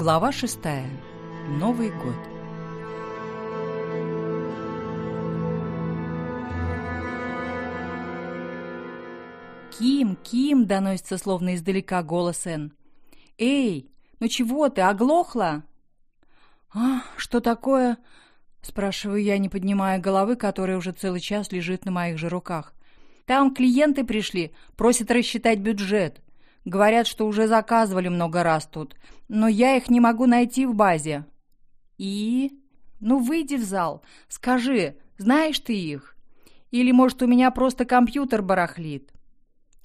Глава шестая. Новый год. «Ким, Ким!» — доносится словно издалека голос Энн. «Эй, ну чего ты, оглохла?» «А, что такое?» — спрашиваю я, не поднимая головы, которая уже целый час лежит на моих же руках. «Там клиенты пришли, просят рассчитать бюджет. Говорят, что уже заказывали много раз тут, но я их не могу найти в базе». «И?» «Ну, выйди в зал, скажи, знаешь ты их? Или, может, у меня просто компьютер барахлит?»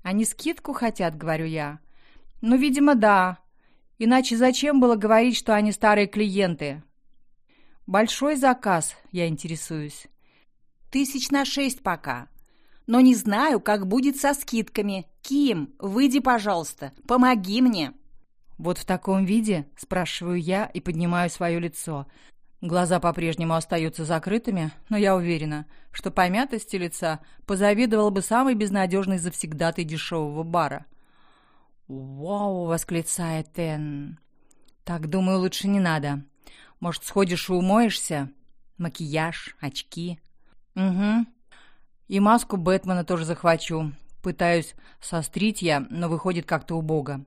«Они скидку хотят», — говорю я. «Ну, видимо, да. Иначе зачем было говорить, что они старые клиенты?» «Большой заказ, я интересуюсь». «Тысяч на шесть пока. Но не знаю, как будет со скидками. Ким, выйди, пожалуйста, помоги мне». «Вот в таком виде?» – спрашиваю я и поднимаю свое лицо. Глаза по-прежнему остаются закрытыми, но я уверена, что помятости лица позавидовал бы самый безнадежный завсегдатый дешевого бара. «Вау!» — восклицает Энн. «Так, думаю, лучше не надо. Может, сходишь и умоешься? Макияж, очки?» «Угу. И маску Бэтмена тоже захвачу. Пытаюсь сострить я, но выходит как-то убого».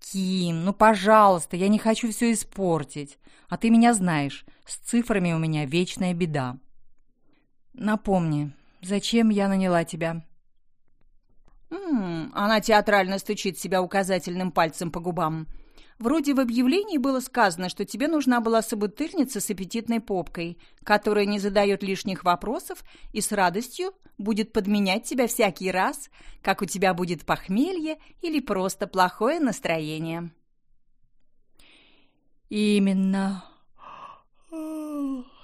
«Ким, ну, пожалуйста, я не хочу все испортить. А ты меня знаешь, с цифрами у меня вечная беда». «Напомни, зачем я наняла тебя?» М она театрально стучит себя указательным пальцем по губам. Вроде в объявлении было сказано, что тебе нужна была собутыльница с аппетитной попкой, которая не задает лишних вопросов и с радостью будет подменять тебя всякий раз, как у тебя будет похмелье или просто плохое настроение. Именно.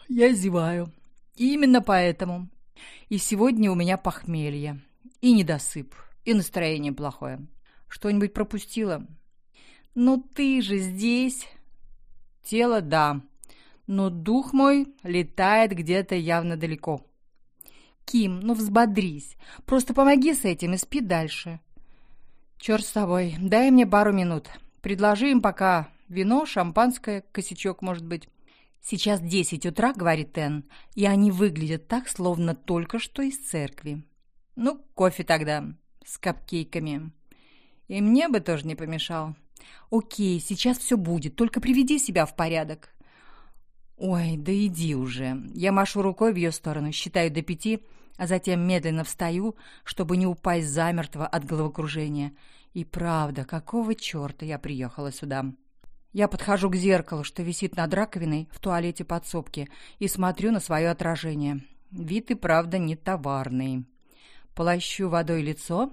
Я зеваю. Именно поэтому. И сегодня у меня похмелье. И недосып. И настроение плохое. Что-нибудь пропустила? Ну ты же здесь. Тело, да. Но дух мой летает где-то явно далеко. Ким, ну взбодрись. Просто помоги с этим и спи дальше. Черт с тобой, дай мне пару минут. Предложи им пока вино, шампанское, косячок, может быть. Сейчас десять утра, говорит Энн, и они выглядят так, словно только что из церкви. Ну, кофе тогда с капкейками. И мне бы тоже не помешал. Окей, сейчас все будет, только приведи себя в порядок. Ой, да иди уже. Я машу рукой в ее сторону, считаю до пяти, а затем медленно встаю, чтобы не упасть замертво от головокружения. И правда, какого черта я приехала сюда? Я подхожу к зеркалу, что висит над раковиной в туалете подсобки, и смотрю на свое отражение. Вид и правда не товарный полощу водой лицо,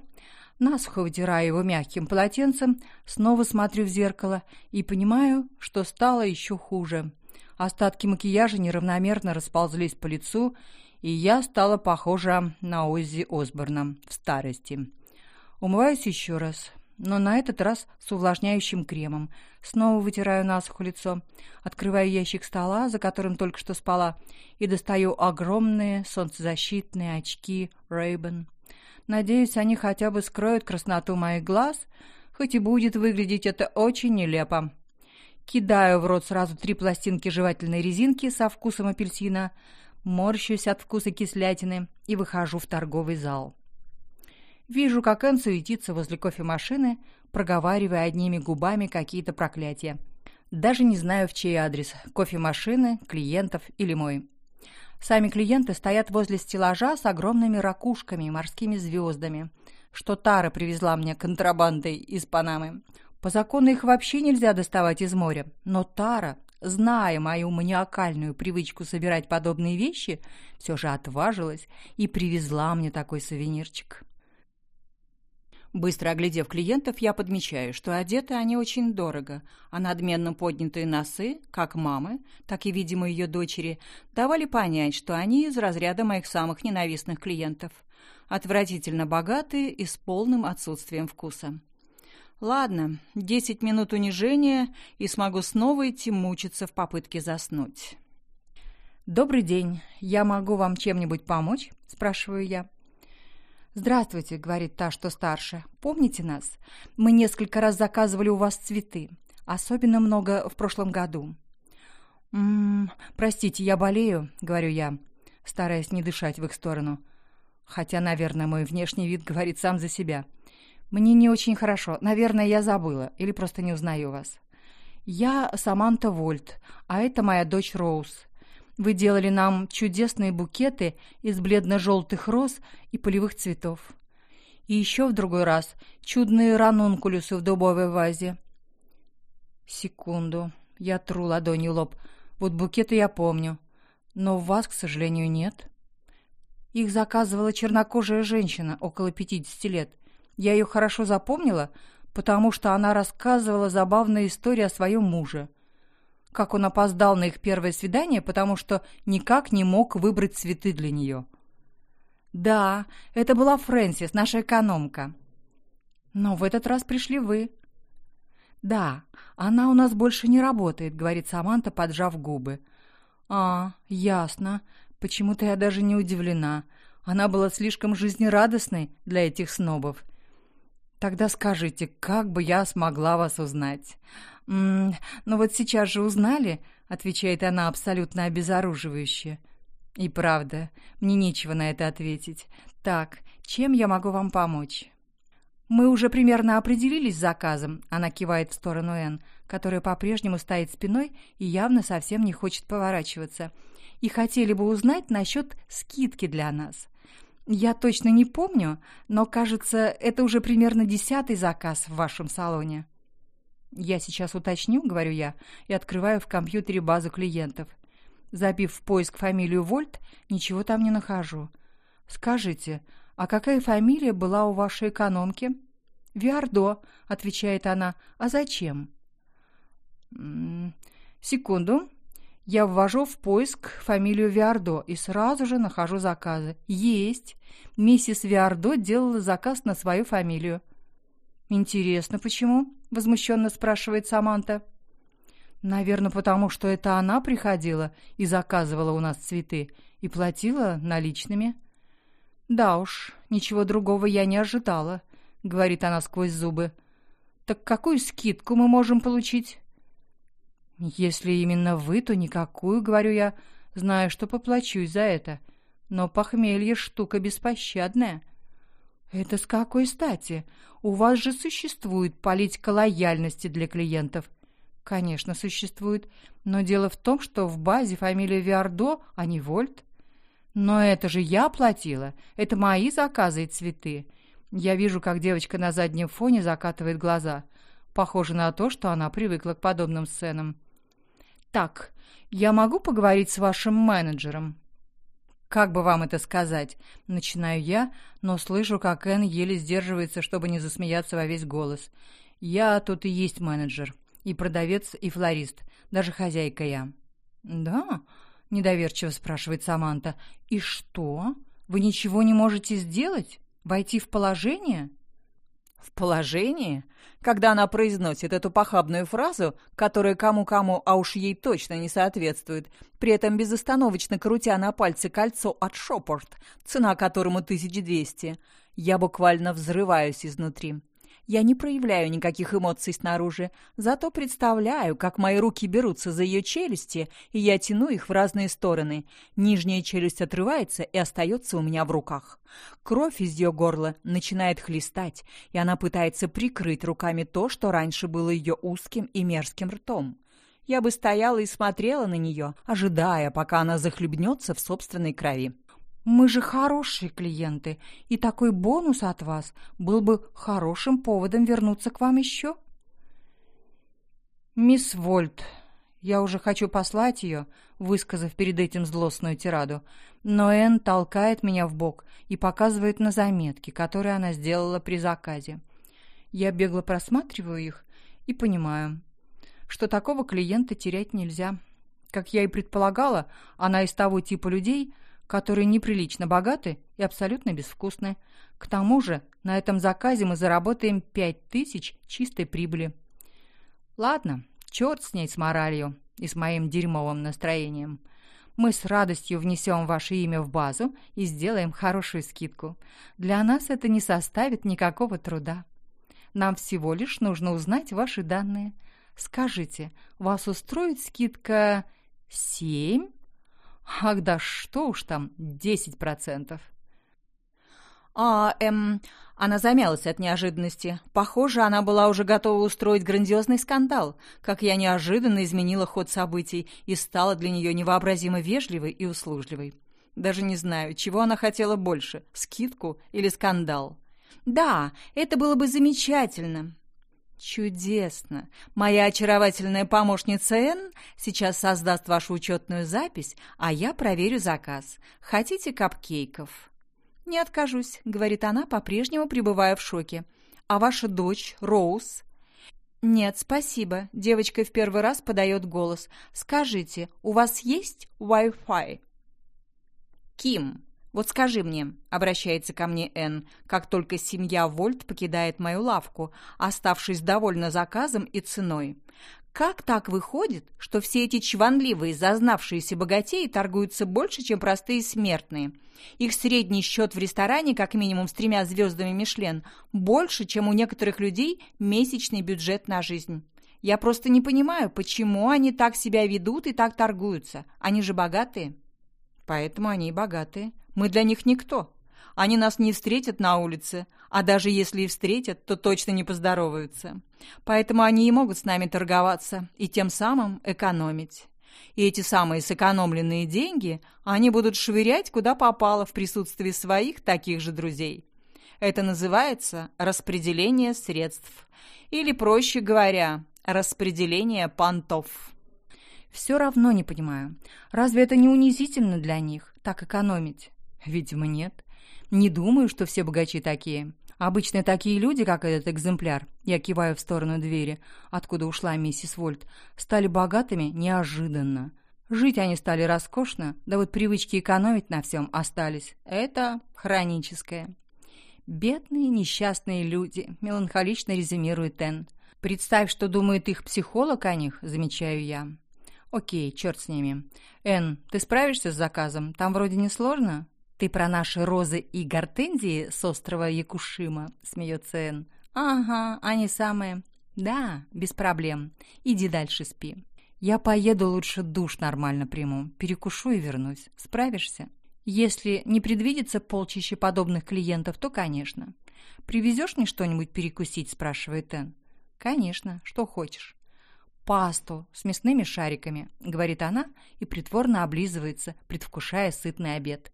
насухо вытираю его мягким полотенцем, снова смотрю в зеркало и понимаю, что стало еще хуже. Остатки макияжа неравномерно расползлись по лицу, и я стала похожа на Оззи Осборна в старости. Умываюсь еще раз, но на этот раз с увлажняющим кремом. Снова вытираю насухо лицо, открываю ящик стола, за которым только что спала, и достаю огромные солнцезащитные очки Ray-Ban. Надеюсь, они хотя бы скроют красноту моих глаз, хоть и будет выглядеть это очень нелепо. Кидаю в рот сразу три пластинки жевательной резинки со вкусом апельсина, морщусь от вкуса кислятины и выхожу в торговый зал. Вижу, как Энн суетится возле кофемашины, проговаривая одними губами какие-то проклятия. Даже не знаю, в чей адрес – кофемашины, клиентов или мой. Сами клиенты стоят возле стеллажа с огромными ракушками и морскими звездами, что Тара привезла мне контрабандой из Панамы. По закону их вообще нельзя доставать из моря, но Тара, зная мою маниакальную привычку собирать подобные вещи, все же отважилась и привезла мне такой сувенирчик. Быстро оглядев клиентов, я подмечаю, что одеты они очень дорого, а надменно поднятые носы, как мамы, так и, видимо, ее дочери, давали понять, что они из разряда моих самых ненавистных клиентов. Отвратительно богатые и с полным отсутствием вкуса. Ладно, десять минут унижения, и смогу снова идти мучиться в попытке заснуть. «Добрый день. Я могу вам чем-нибудь помочь?» – спрашиваю я. «Здравствуйте», — говорит та, что старше. «Помните нас? Мы несколько раз заказывали у вас цветы. Особенно много в прошлом году. «М -м, «Простите, я болею», — говорю я, стараясь не дышать в их сторону. Хотя, наверное, мой внешний вид говорит сам за себя. «Мне не очень хорошо. Наверное, я забыла или просто не узнаю вас». «Я Саманта Вольт, а это моя дочь Роуз. Вы делали нам чудесные букеты из бледно-желтых роз и полевых цветов. И еще в другой раз чудные ранункулюсы в дубовой вазе. Секунду. Я тру ладонью лоб. Вот букеты я помню. Но у вас, к сожалению, нет. Их заказывала чернокожая женщина около 50 лет. Я ее хорошо запомнила, потому что она рассказывала забавные истории о своем муже. Как он опоздал на их первое свидание, потому что никак не мог выбрать цветы для нее. «Да, это была Фрэнсис, наша экономка». «Но в этот раз пришли вы». «Да, она у нас больше не работает», — говорит Саманта, поджав губы. «А, ясно. Почему-то я даже не удивлена. Она была слишком жизнерадостной для этих снобов. Тогда скажите, как бы я смогла вас узнать?» «М -м, «Ну вот сейчас же узнали», — отвечает она абсолютно обезоруживающе. «И правда, мне нечего на это ответить. Так, чем я могу вам помочь?» «Мы уже примерно определились с заказом», — она кивает в сторону Энн, которая по-прежнему стоит спиной и явно совсем не хочет поворачиваться. «И хотели бы узнать насчет скидки для нас. Я точно не помню, но, кажется, это уже примерно десятый заказ в вашем салоне». «Я сейчас уточню», — говорю я, и открываю в компьютере базу клиентов. Забив в поиск фамилию Вольт, ничего там не нахожу. «Скажите, «А какая фамилия была у вашей экономки?» «Виардо», — отвечает она. «А зачем?» М -м «Секунду. Я ввожу в поиск фамилию Виардо и сразу же нахожу заказы. Есть. Миссис Виардо делала заказ на свою фамилию». «Интересно, почему?» — возмущенно спрашивает Саманта. «Наверное, потому что это она приходила и заказывала у нас цветы и платила наличными». «Да уж, ничего другого я не ожидала», — говорит она сквозь зубы. «Так какую скидку мы можем получить?» «Если именно вы, то никакую», — говорю я, знаю, что поплачусь за это. Но похмелье — штука беспощадная. «Это с какой стати? У вас же существует политика лояльности для клиентов». «Конечно, существует, но дело в том, что в базе фамилия Виардо, а не Вольт. «Но это же я платила. Это мои заказы и цветы». Я вижу, как девочка на заднем фоне закатывает глаза. Похоже на то, что она привыкла к подобным сценам. «Так, я могу поговорить с вашим менеджером?» «Как бы вам это сказать?» Начинаю я, но слышу, как Энн еле сдерживается, чтобы не засмеяться во весь голос. «Я тут и есть менеджер. И продавец, и флорист. Даже хозяйка я». «Да? — недоверчиво спрашивает Саманта. «И что? Вы ничего не можете сделать? Войти в положение?» «В положение?» Когда она произносит эту похабную фразу, которая кому-кому, а уж ей точно не соответствует, при этом безостановочно крутя на пальце кольцо от Шопорт, цена которому 1200, я буквально взрываюсь изнутри. Я не проявляю никаких эмоций снаружи, зато представляю, как мои руки берутся за ее челюсти, и я тяну их в разные стороны. Нижняя челюсть отрывается и остается у меня в руках. Кровь из ее горла начинает хлестать, и она пытается прикрыть руками то, что раньше было ее узким и мерзким ртом. Я бы стояла и смотрела на нее, ожидая, пока она захлебнется в собственной крови. Мы же хорошие клиенты, и такой бонус от вас был бы хорошим поводом вернуться к вам еще. Мисс Вольт, я уже хочу послать ее, высказав перед этим злостную тираду, но Энн толкает меня в бок и показывает на заметки, которые она сделала при заказе. Я бегло просматриваю их и понимаю, что такого клиента терять нельзя. Как я и предполагала, она из того типа людей – которые неприлично богаты и абсолютно безвкусны. К тому же на этом заказе мы заработаем пять тысяч чистой прибыли. Ладно, черт с ней с моралью и с моим дерьмовым настроением. Мы с радостью внесем ваше имя в базу и сделаем хорошую скидку. Для нас это не составит никакого труда. Нам всего лишь нужно узнать ваши данные. Скажите, вас устроит скидка семь? Ах да что уж там, десять процентов. А, эм, она замялась от неожиданности. Похоже, она была уже готова устроить грандиозный скандал, как я неожиданно изменила ход событий и стала для нее невообразимо вежливой и услужливой. Даже не знаю, чего она хотела больше — скидку или скандал. «Да, это было бы замечательно». «Чудесно! Моя очаровательная помощница Энн сейчас создаст вашу учетную запись, а я проверю заказ. Хотите капкейков?» «Не откажусь», — говорит она, по-прежнему пребывая в шоке. «А ваша дочь, Роуз?» «Нет, спасибо». Девочка в первый раз подает голос. «Скажите, у вас есть Wi-Fi?» «Ким, вот скажи мне», — обращается ко мне Энн, как только семья Вольт покидает мою лавку, оставшись довольна заказом и ценой. Как так выходит, что все эти чванливые, зазнавшиеся богатеи торгуются больше, чем простые смертные? Их средний счет в ресторане, как минимум с тремя звездами Мишлен, больше, чем у некоторых людей месячный бюджет на жизнь. Я просто не понимаю, почему они так себя ведут и так торгуются. Они же богатые. Поэтому они и богатые. Мы для них никто. Они нас не встретят на улице, а даже если и встретят, то точно не поздороваются. Поэтому они и могут с нами торговаться и тем самым экономить. И эти самые сэкономленные деньги они будут швырять куда попало в присутствии своих таких же друзей. Это называется распределение средств. Или, проще говоря, распределение понтов. Все равно не понимаю, разве это не унизительно для них, так экономить? Видимо, нет. Не думаю, что все богачи такие. Обычно такие люди, как этот экземпляр, я киваю в сторону двери, откуда ушла миссис Вольт, стали богатыми неожиданно. Жить они стали роскошно, да вот привычки экономить на всем остались. Это хроническое. «Бедные несчастные люди», — меланхолично резюмирует Энн. «Представь, что думает их психолог о них», — замечаю я. «Окей, черт с ними. Энн, ты справишься с заказом? Там вроде не сложно?» «Ты про наши розы и гортензии с острова Якушима?» — смеется Энн. «Ага, они самые». «Да, без проблем. Иди дальше спи. Я поеду лучше душ нормально приму, перекушу и вернусь. Справишься?» «Если не предвидится полчище подобных клиентов, то, конечно». «Привезешь мне что-нибудь перекусить?» — спрашивает Энн. «Конечно, что хочешь». «Пасту с мясными шариками», — говорит она и притворно облизывается, предвкушая сытный обед.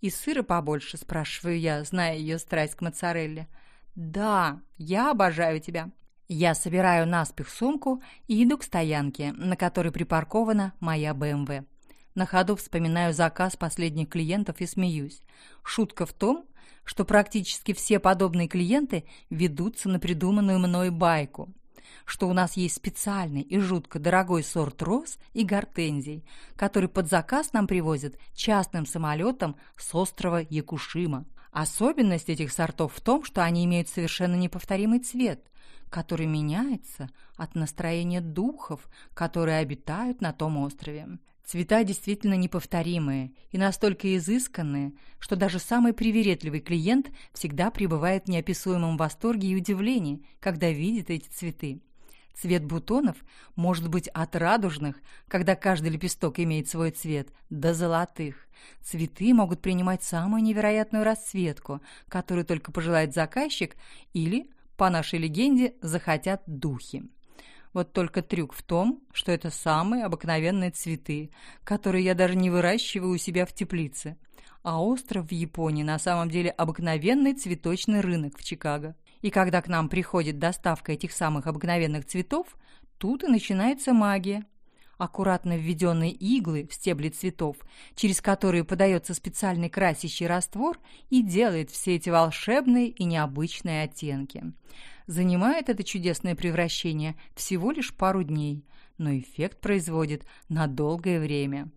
«И сыра побольше?» – спрашиваю я, зная ее страсть к моцарелле. «Да, я обожаю тебя». Я собираю наспех сумку и иду к стоянке, на которой припаркована моя БМВ. На ходу вспоминаю заказ последних клиентов и смеюсь. Шутка в том, что практически все подобные клиенты ведутся на придуманную мной байку – что у нас есть специальный и жутко дорогой сорт роз и гортензий, который под заказ нам привозят частным самолетом с острова Якушима. Особенность этих сортов в том, что они имеют совершенно неповторимый цвет, который меняется от настроения духов, которые обитают на том острове. Цвета действительно неповторимые и настолько изысканные, что даже самый привередливый клиент всегда пребывает в неописуемом восторге и удивлении, когда видит эти цветы. Цвет бутонов может быть от радужных, когда каждый лепесток имеет свой цвет, до золотых. Цветы могут принимать самую невероятную расцветку, которую только пожелает заказчик или, по нашей легенде, захотят духи. Вот только трюк в том, что это самые обыкновенные цветы, которые я даже не выращиваю у себя в теплице. А остров в Японии на самом деле обыкновенный цветочный рынок в Чикаго. И когда к нам приходит доставка этих самых обыкновенных цветов, тут и начинается магия. Аккуратно введенные иглы в стебли цветов, через которые подается специальный красящий раствор и делает все эти волшебные и необычные оттенки. Занимает это чудесное превращение всего лишь пару дней, но эффект производит на долгое время.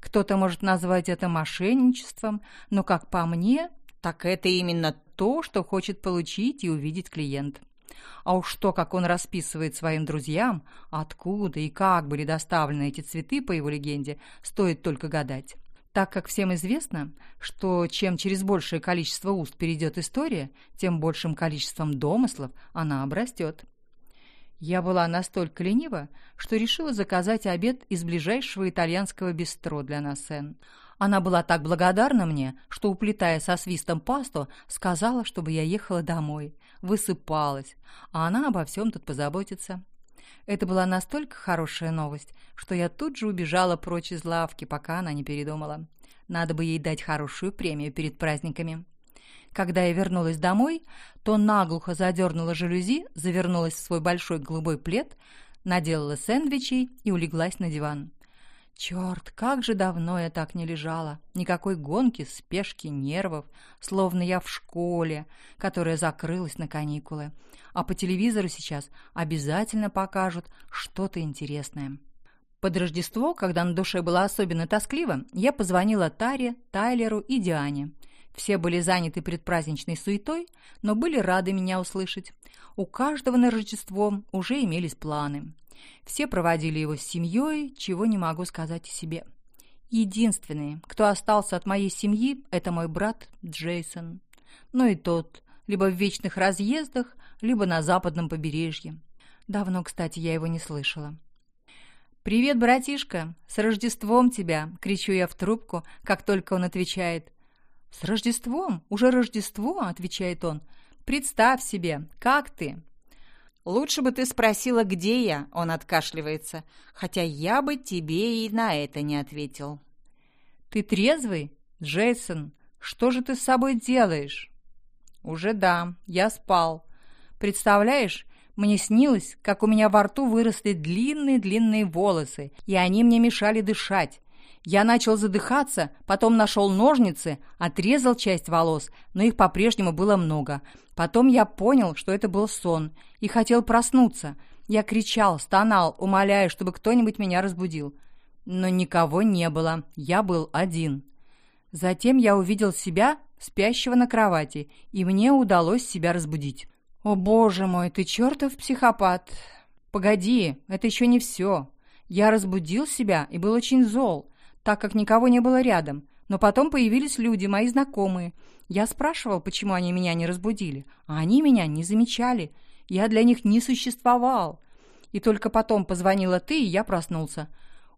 Кто-то может назвать это мошенничеством, но, как по мне, так это именно то, что хочет получить и увидеть клиент. А уж то, как он расписывает своим друзьям, откуда и как были доставлены эти цветы, по его легенде, стоит только гадать. Так как всем известно, что чем через большее количество уст перейдет история, тем большим количеством домыслов она обрастет. Я была настолько ленива, что решила заказать обед из ближайшего итальянского бистро для нас Энн. Она была так благодарна мне, что, уплетая со свистом пасту, сказала, чтобы я ехала домой, высыпалась, а она обо всем тут позаботится. Это была настолько хорошая новость, что я тут же убежала прочь из лавки, пока она не передумала. Надо бы ей дать хорошую премию перед праздниками. Когда я вернулась домой, то наглухо задернула жалюзи, завернулась в свой большой голубой плед, наделала сэндвичей и улеглась на диван. Черт, как же давно я так не лежала. Никакой гонки, спешки, нервов, словно я в школе, которая закрылась на каникулы. А по телевизору сейчас обязательно покажут что-то интересное. Под Рождество, когда на душе было особенно тоскливо, я позвонила Таре, Тайлеру и Диане. Все были заняты предпраздничной суетой, но были рады меня услышать. У каждого на Рождество уже имелись планы. Все проводили его с семьей, чего не могу сказать о себе. Единственный, кто остался от моей семьи, это мой брат Джейсон. Но и тот либо в вечных разъездах, либо на западном побережье. Давно, кстати, я его не слышала. «Привет, братишка! С Рождеством тебя!» — кричу я в трубку, как только он отвечает. «С Рождеством? Уже Рождество?» — отвечает он. «Представь себе, как ты?» «Лучше бы ты спросила, где я», — он откашливается, «хотя я бы тебе и на это не ответил». «Ты трезвый? Джейсон, что же ты с собой делаешь?» «Уже да, я спал. Представляешь, мне снилось, как у меня во рту выросли длинные-длинные волосы, и они мне мешали дышать. Я начал задыхаться, потом нашел ножницы, отрезал часть волос, но их по-прежнему было много. Потом я понял, что это был сон, и хотел проснуться. Я кричал, стонал, умоляя, чтобы кто-нибудь меня разбудил. Но никого не было, я был один. Затем я увидел себя, спящего на кровати, и мне удалось себя разбудить. «О, боже мой, ты чертов психопат!» «Погоди, это еще не все. Я разбудил себя и был очень зол так как никого не было рядом. Но потом появились люди, мои знакомые. Я спрашивал, почему они меня не разбудили, а они меня не замечали. Я для них не существовал. И только потом позвонила ты, и я проснулся.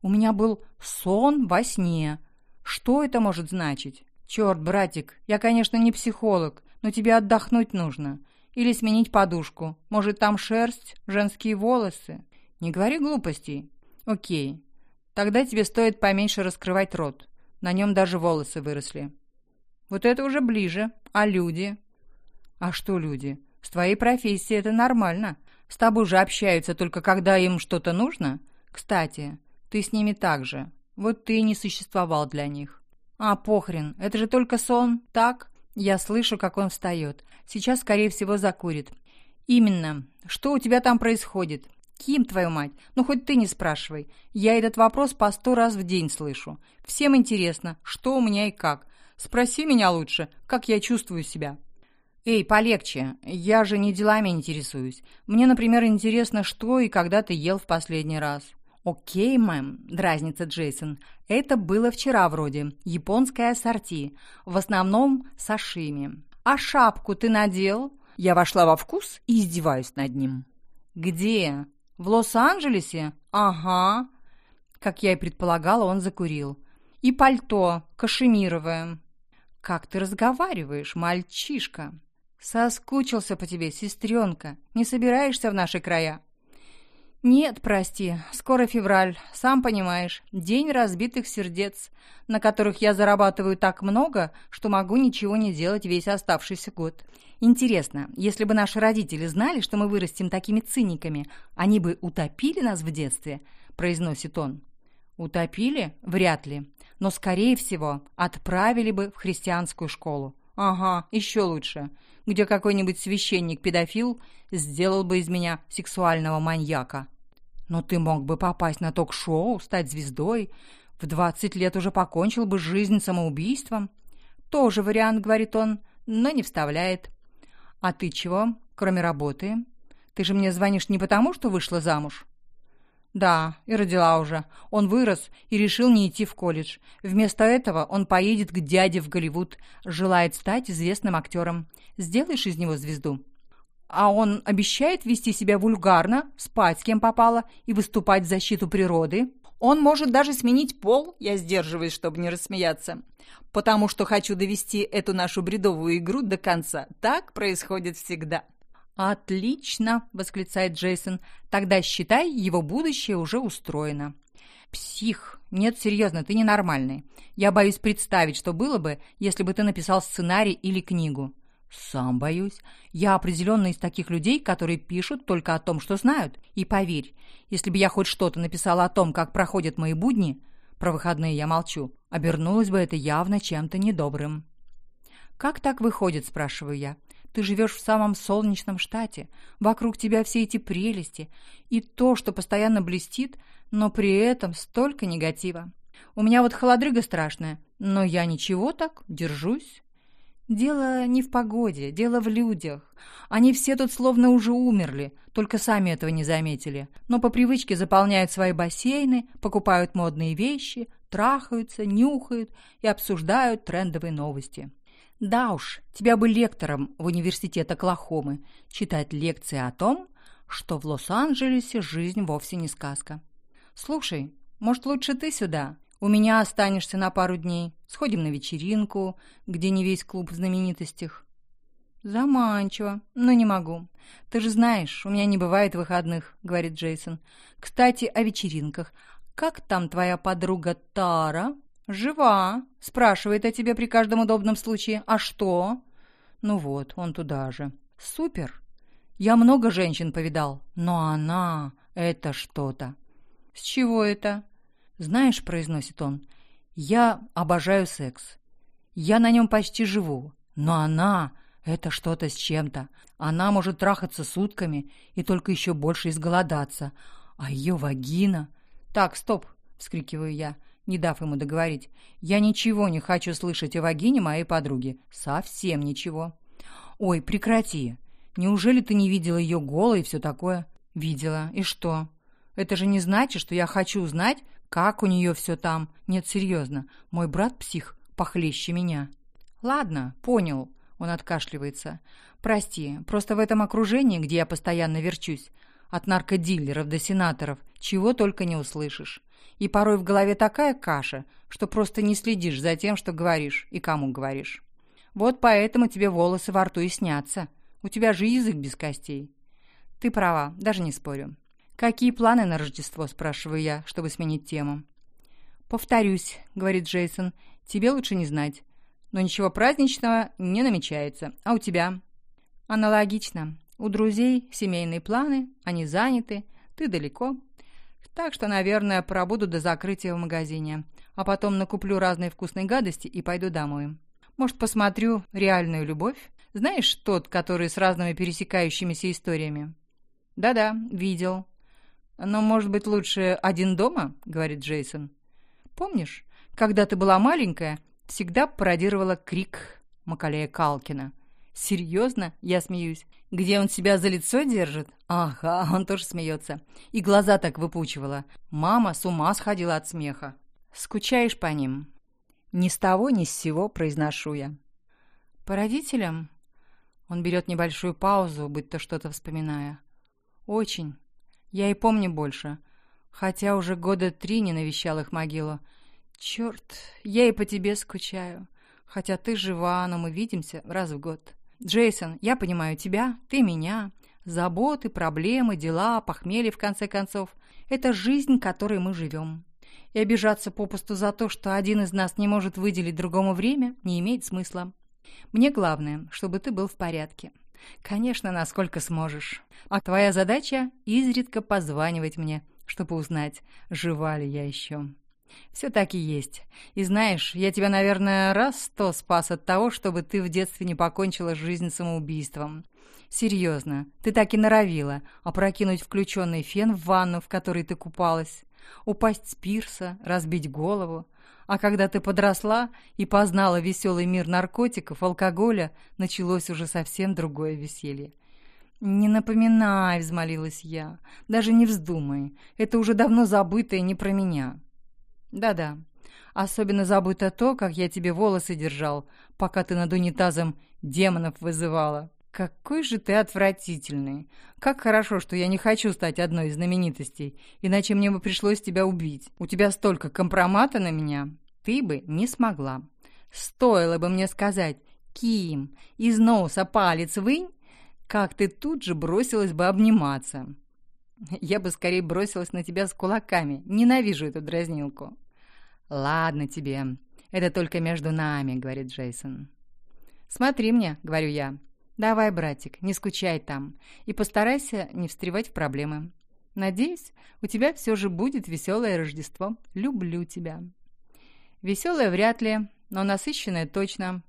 У меня был сон во сне. Что это может значить? Черт, братик, я, конечно, не психолог, но тебе отдохнуть нужно. Или сменить подушку. Может, там шерсть, женские волосы? Не говори глупостей. Окей, Тогда тебе стоит поменьше раскрывать рот. На нем даже волосы выросли. Вот это уже ближе. А люди? А что люди? С твоей профессией это нормально. С тобой же общаются только когда им что-то нужно. Кстати, ты с ними так же. Вот ты и не существовал для них. А, похрен, это же только сон, так? Я слышу, как он встает. Сейчас, скорее всего, закурит. Именно. Что у тебя там происходит? Ким, твою мать? Ну, хоть ты не спрашивай. Я этот вопрос по сто раз в день слышу. Всем интересно, что у меня и как. Спроси меня лучше, как я чувствую себя. Эй, полегче. Я же не делами интересуюсь. Мне, например, интересно, что и когда ты ел в последний раз. «Окей, мэм», — дразнится Джейсон. «Это было вчера вроде. Японское ассорти. В основном сашими. А шапку ты надел?» Я вошла во вкус и издеваюсь над ним. «Где?» «В Лос-Анджелесе? Ага». Как я и предполагала, он закурил. «И пальто, кашемировое». «Как ты разговариваешь, мальчишка?» «Соскучился по тебе, сестренка. Не собираешься в наши края?» «Нет, прости, скоро февраль, сам понимаешь, день разбитых сердец, на которых я зарабатываю так много, что могу ничего не делать весь оставшийся год. Интересно, если бы наши родители знали, что мы вырастем такими циниками, они бы утопили нас в детстве?» – произносит он. «Утопили? Вряд ли. Но, скорее всего, отправили бы в христианскую школу. Ага, еще лучше, где какой-нибудь священник-педофил сделал бы из меня сексуального маньяка. Но ты мог бы попасть на ток-шоу, стать звездой. В двадцать лет уже покончил бы жизнь самоубийством. Тоже вариант, говорит он, но не вставляет. «А ты чего, кроме работы? Ты же мне звонишь не потому, что вышла замуж?» «Да, и родила уже. Он вырос и решил не идти в колледж. Вместо этого он поедет к дяде в Голливуд, желает стать известным актером. Сделаешь из него звезду?» А он обещает вести себя вульгарно, спать с кем попало и выступать в защиту природы. Он может даже сменить пол, я сдерживаюсь, чтобы не рассмеяться. Потому что хочу довести эту нашу бредовую игру до конца. Так происходит всегда. «Отлично!» — восклицает Джейсон. «Тогда считай, его будущее уже устроено». «Псих! Нет, серьезно, ты ненормальный. Я боюсь представить, что было бы, если бы ты написал сценарий или книгу». «Сам боюсь. Я определенно из таких людей, которые пишут только о том, что знают. И поверь, если бы я хоть что-то написала о том, как проходят мои будни, про выходные я молчу, обернулось бы это явно чем-то недобрым». «Как так выходит?» – спрашиваю я. «Ты живешь в самом солнечном штате. Вокруг тебя все эти прелести. И то, что постоянно блестит, но при этом столько негатива. У меня вот холодрыга страшная, но я ничего так, держусь». Дело не в погоде, дело в людях. Они все тут словно уже умерли, только сами этого не заметили. Но по привычке заполняют свои бассейны, покупают модные вещи, трахаются, нюхают и обсуждают трендовые новости. Да уж, тебя бы лектором в университет Оклахомы читать лекции о том, что в Лос-Анджелесе жизнь вовсе не сказка. Слушай, может, лучше ты сюда? У меня останешься на пару дней. Сходим на вечеринку, где не весь клуб знаменитостях. Заманчиво, но не могу. Ты же знаешь, у меня не бывает выходных, говорит Джейсон. Кстати, о вечеринках. Как там твоя подруга Тара? Жива. Спрашивает о тебе при каждом удобном случае. А что? Ну вот, он туда же. Супер. Я много женщин повидал, но она — это что-то. С чего это? «Знаешь», — произносит он, — «я обожаю секс. Я на нем почти живу. Но она — это что-то с чем-то. Она может трахаться сутками и только еще больше изголодаться. А ее вагина...» «Так, стоп!» — вскрикиваю я, не дав ему договорить. «Я ничего не хочу слышать о вагине моей подруги. Совсем ничего». «Ой, прекрати! Неужели ты не видела ее голой и все такое?» «Видела. И что? Это же не значит, что я хочу знать, как у нее все там? Нет, серьезно, мой брат псих похлеще меня. Ладно, понял, он откашливается. Прости, просто в этом окружении, где я постоянно верчусь, от наркодилеров до сенаторов, чего только не услышишь. И порой в голове такая каша, что просто не следишь за тем, что говоришь и кому говоришь. Вот поэтому тебе волосы во рту и снятся. У тебя же язык без костей. Ты права, даже не спорю. «Какие планы на Рождество?» – спрашиваю я, чтобы сменить тему. «Повторюсь», – говорит Джейсон, – «тебе лучше не знать. Но ничего праздничного не намечается. А у тебя?» «Аналогично. У друзей семейные планы, они заняты, ты далеко. Так что, наверное, пробуду до закрытия в магазине, а потом накуплю разные вкусные гадости и пойду домой. Может, посмотрю «Реальную любовь»? Знаешь, тот, который с разными пересекающимися историями?» «Да-да, видел. «Но, может быть, лучше один дома?» — говорит Джейсон. «Помнишь, когда ты была маленькая, всегда пародировала крик Макалея Калкина?» «Серьезно?» — я смеюсь. «Где он себя за лицо держит?» «Ага, он тоже смеется. И глаза так выпучивала. Мама с ума сходила от смеха. Скучаешь по ним?» «Ни с того, ни с сего», — произношу я. «По родителям?» Он берет небольшую паузу, будто что-то вспоминая. «Очень. Я и помню больше. Хотя уже года три не навещал их могилу. Черт, я и по тебе скучаю. Хотя ты жива, но мы видимся раз в год. Джейсон, я понимаю тебя, ты меня. Заботы, проблемы, дела, похмелье, в конце концов. Это жизнь, которой мы живем. И обижаться попусту за то, что один из нас не может выделить другому время, не имеет смысла. Мне главное, чтобы ты был в порядке. Конечно, насколько сможешь. А твоя задача — изредка позванивать мне, чтобы узнать, жива ли я еще. Все так и есть. И знаешь, я тебя, наверное, раз сто спас от того, чтобы ты в детстве не покончила жизнь самоубийством. Серьезно, ты так и норовила опрокинуть включенный фен в ванну, в которой ты купалась, упасть с пирса, разбить голову, а когда ты подросла и познала веселый мир наркотиков, алкоголя, началось уже совсем другое веселье. «Не напоминай», — взмолилась я. «Даже не вздумай. Это уже давно забыто и не про меня». «Да-да. Особенно забыто то, как я тебе волосы держал, пока ты над унитазом демонов вызывала. «Какой же ты отвратительный! Как хорошо, что я не хочу стать одной из знаменитостей, иначе мне бы пришлось тебя убить. У тебя столько компромата на меня, ты бы не смогла. Стоило бы мне сказать «Ким, из носа палец вынь», как ты тут же бросилась бы обниматься. Я бы скорее бросилась на тебя с кулаками. Ненавижу эту дразнилку. Ладно тебе, это только между нами, говорит Джейсон. Смотри мне, говорю я. Давай, братик, не скучай там и постарайся не встревать в проблемы. Надеюсь, у тебя все же будет веселое Рождество. Люблю тебя. Веселое вряд ли, но насыщенное точно.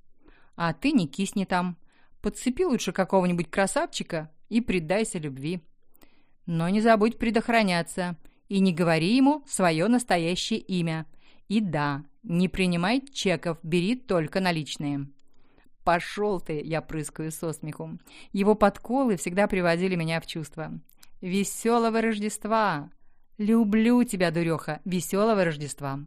А ты не кисни там. Подцепи лучше какого-нибудь красавчика и предайся любви. Но не забудь предохраняться и не говори ему свое настоящее имя. И да, не принимай чеков, бери только наличные. «Пошел ты!» — я прыскаю со смехом. Его подколы всегда приводили меня в чувство. «Веселого Рождества!» «Люблю тебя, дуреха! Веселого Рождества!»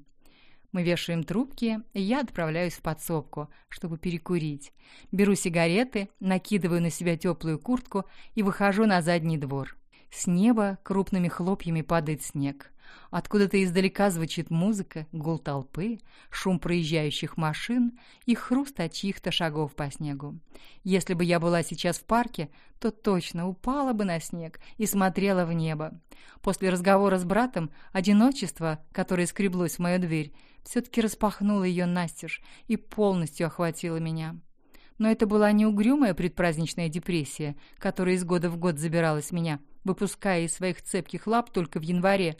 Мы вешаем трубки, и я отправляюсь в подсобку, чтобы перекурить. Беру сигареты, накидываю на себя теплую куртку и выхожу на задний двор. С неба крупными хлопьями падает снег. Откуда-то издалека звучит музыка, гул толпы, шум проезжающих машин и хруст от чьих-то шагов по снегу. Если бы я была сейчас в парке, то точно упала бы на снег и смотрела в небо. После разговора с братом одиночество, которое скреблось в мою дверь, все-таки распахнуло ее настежь и полностью охватило меня. Но это была не угрюмая предпраздничная депрессия, которая из года в год забиралась меня, выпуская из своих цепких лап только в январе,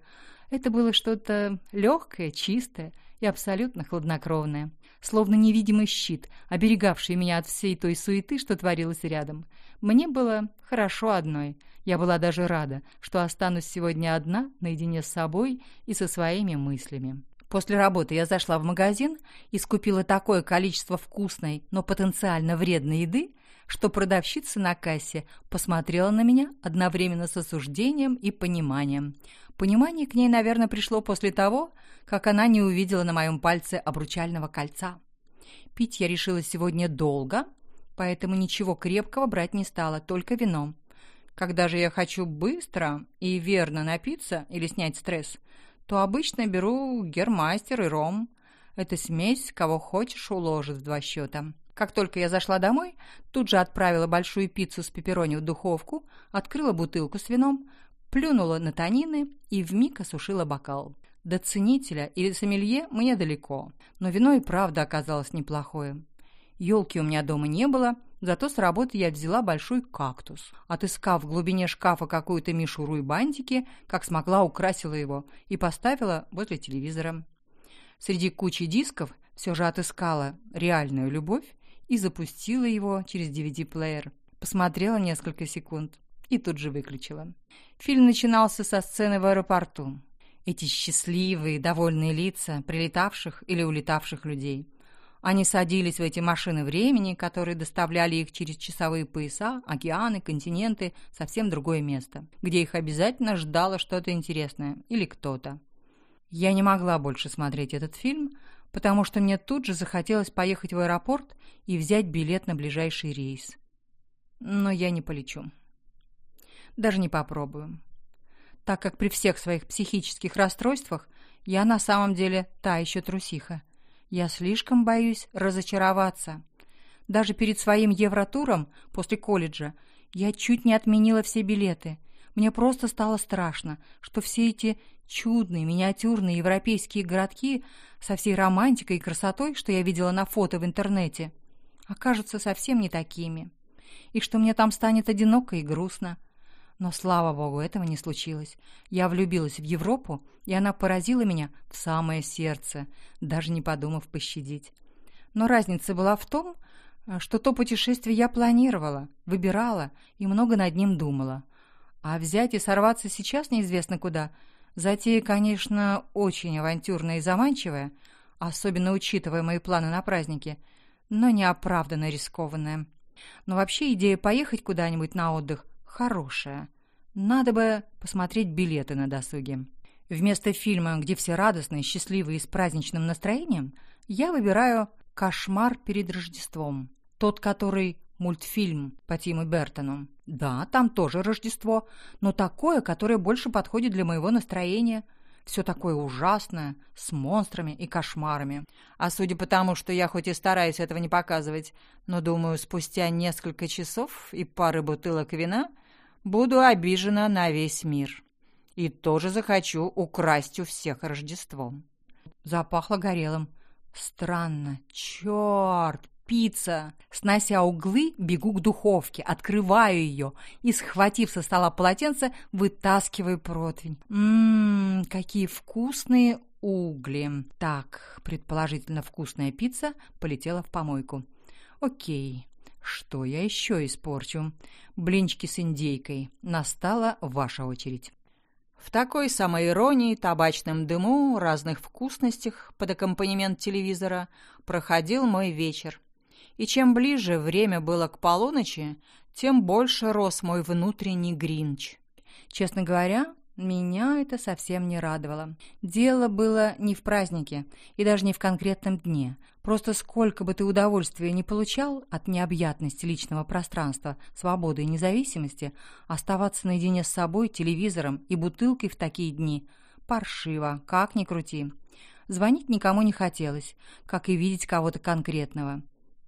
это было что-то легкое, чистое и абсолютно хладнокровное. Словно невидимый щит, оберегавший меня от всей той суеты, что творилось рядом. Мне было хорошо одной. Я была даже рада, что останусь сегодня одна, наедине с собой и со своими мыслями. После работы я зашла в магазин и скупила такое количество вкусной, но потенциально вредной еды, что продавщица на кассе посмотрела на меня одновременно с осуждением и пониманием. Понимание к ней, наверное, пришло после того, как она не увидела на моем пальце обручального кольца. Пить я решила сегодня долго, поэтому ничего крепкого брать не стала, только вино. Когда же я хочу быстро и верно напиться или снять стресс, то обычно беру гермастер и ром. Это смесь, кого хочешь, уложит в два счета. Как только я зашла домой, тут же отправила большую пиццу с пепперони в духовку, открыла бутылку с вином, плюнула на танины и вмиг осушила бокал. До ценителя или сомелье мне далеко, но вино и правда оказалось неплохое. Елки у меня дома не было, зато с работы я взяла большой кактус. Отыскав в глубине шкафа какую-то мишуру и бантики, как смогла, украсила его и поставила возле телевизора. Среди кучи дисков все же отыскала реальную любовь и запустила его через DVD-плеер. Посмотрела несколько секунд и тут же выключила. Фильм начинался со сцены в аэропорту. Эти счастливые, довольные лица прилетавших или улетавших людей. Они садились в эти машины времени, которые доставляли их через часовые пояса, океаны, континенты, совсем другое место, где их обязательно ждало что-то интересное или кто-то. Я не могла больше смотреть этот фильм, потому что мне тут же захотелось поехать в аэропорт и взять билет на ближайший рейс. Но я не полечу даже не попробую. Так как при всех своих психических расстройствах я на самом деле та еще трусиха. Я слишком боюсь разочароваться. Даже перед своим евротуром после колледжа я чуть не отменила все билеты. Мне просто стало страшно, что все эти чудные миниатюрные европейские городки со всей романтикой и красотой, что я видела на фото в интернете, окажутся совсем не такими. И что мне там станет одиноко и грустно, но, слава богу, этого не случилось. Я влюбилась в Европу, и она поразила меня в самое сердце, даже не подумав пощадить. Но разница была в том, что то путешествие я планировала, выбирала и много над ним думала. А взять и сорваться сейчас неизвестно куда. Затея, конечно, очень авантюрная и заманчивая, особенно учитывая мои планы на праздники, но неоправданно рискованная. Но вообще идея поехать куда-нибудь на отдых хорошая. Надо бы посмотреть билеты на досуге. Вместо фильма, где все радостные, счастливые и с праздничным настроением, я выбираю «Кошмар перед Рождеством». Тот, который мультфильм по Тиму Бертону. Да, там тоже Рождество, но такое, которое больше подходит для моего настроения. Все такое ужасное, с монстрами и кошмарами. А судя по тому, что я хоть и стараюсь этого не показывать, но, думаю, спустя несколько часов и пары бутылок вина буду обижена на весь мир. И тоже захочу украсть у всех Рождество. Запахло горелым. Странно. Черт, пицца. Снося углы, бегу к духовке, открываю ее и, схватив со стола полотенце, вытаскиваю противень. Ммм, какие вкусные угли. Так, предположительно вкусная пицца полетела в помойку. Окей, что я еще испорчу? Блинчики с индейкой. Настала ваша очередь. В такой самой иронии, табачном дыму, разных вкусностях под аккомпанемент телевизора проходил мой вечер. И чем ближе время было к полуночи, тем больше рос мой внутренний гринч. Честно говоря, меня это совсем не радовало. Дело было не в празднике и даже не в конкретном дне. Просто сколько бы ты удовольствия не получал от необъятности личного пространства, свободы и независимости, оставаться наедине с собой, телевизором и бутылкой в такие дни – паршиво, как ни крути. Звонить никому не хотелось, как и видеть кого-то конкретного.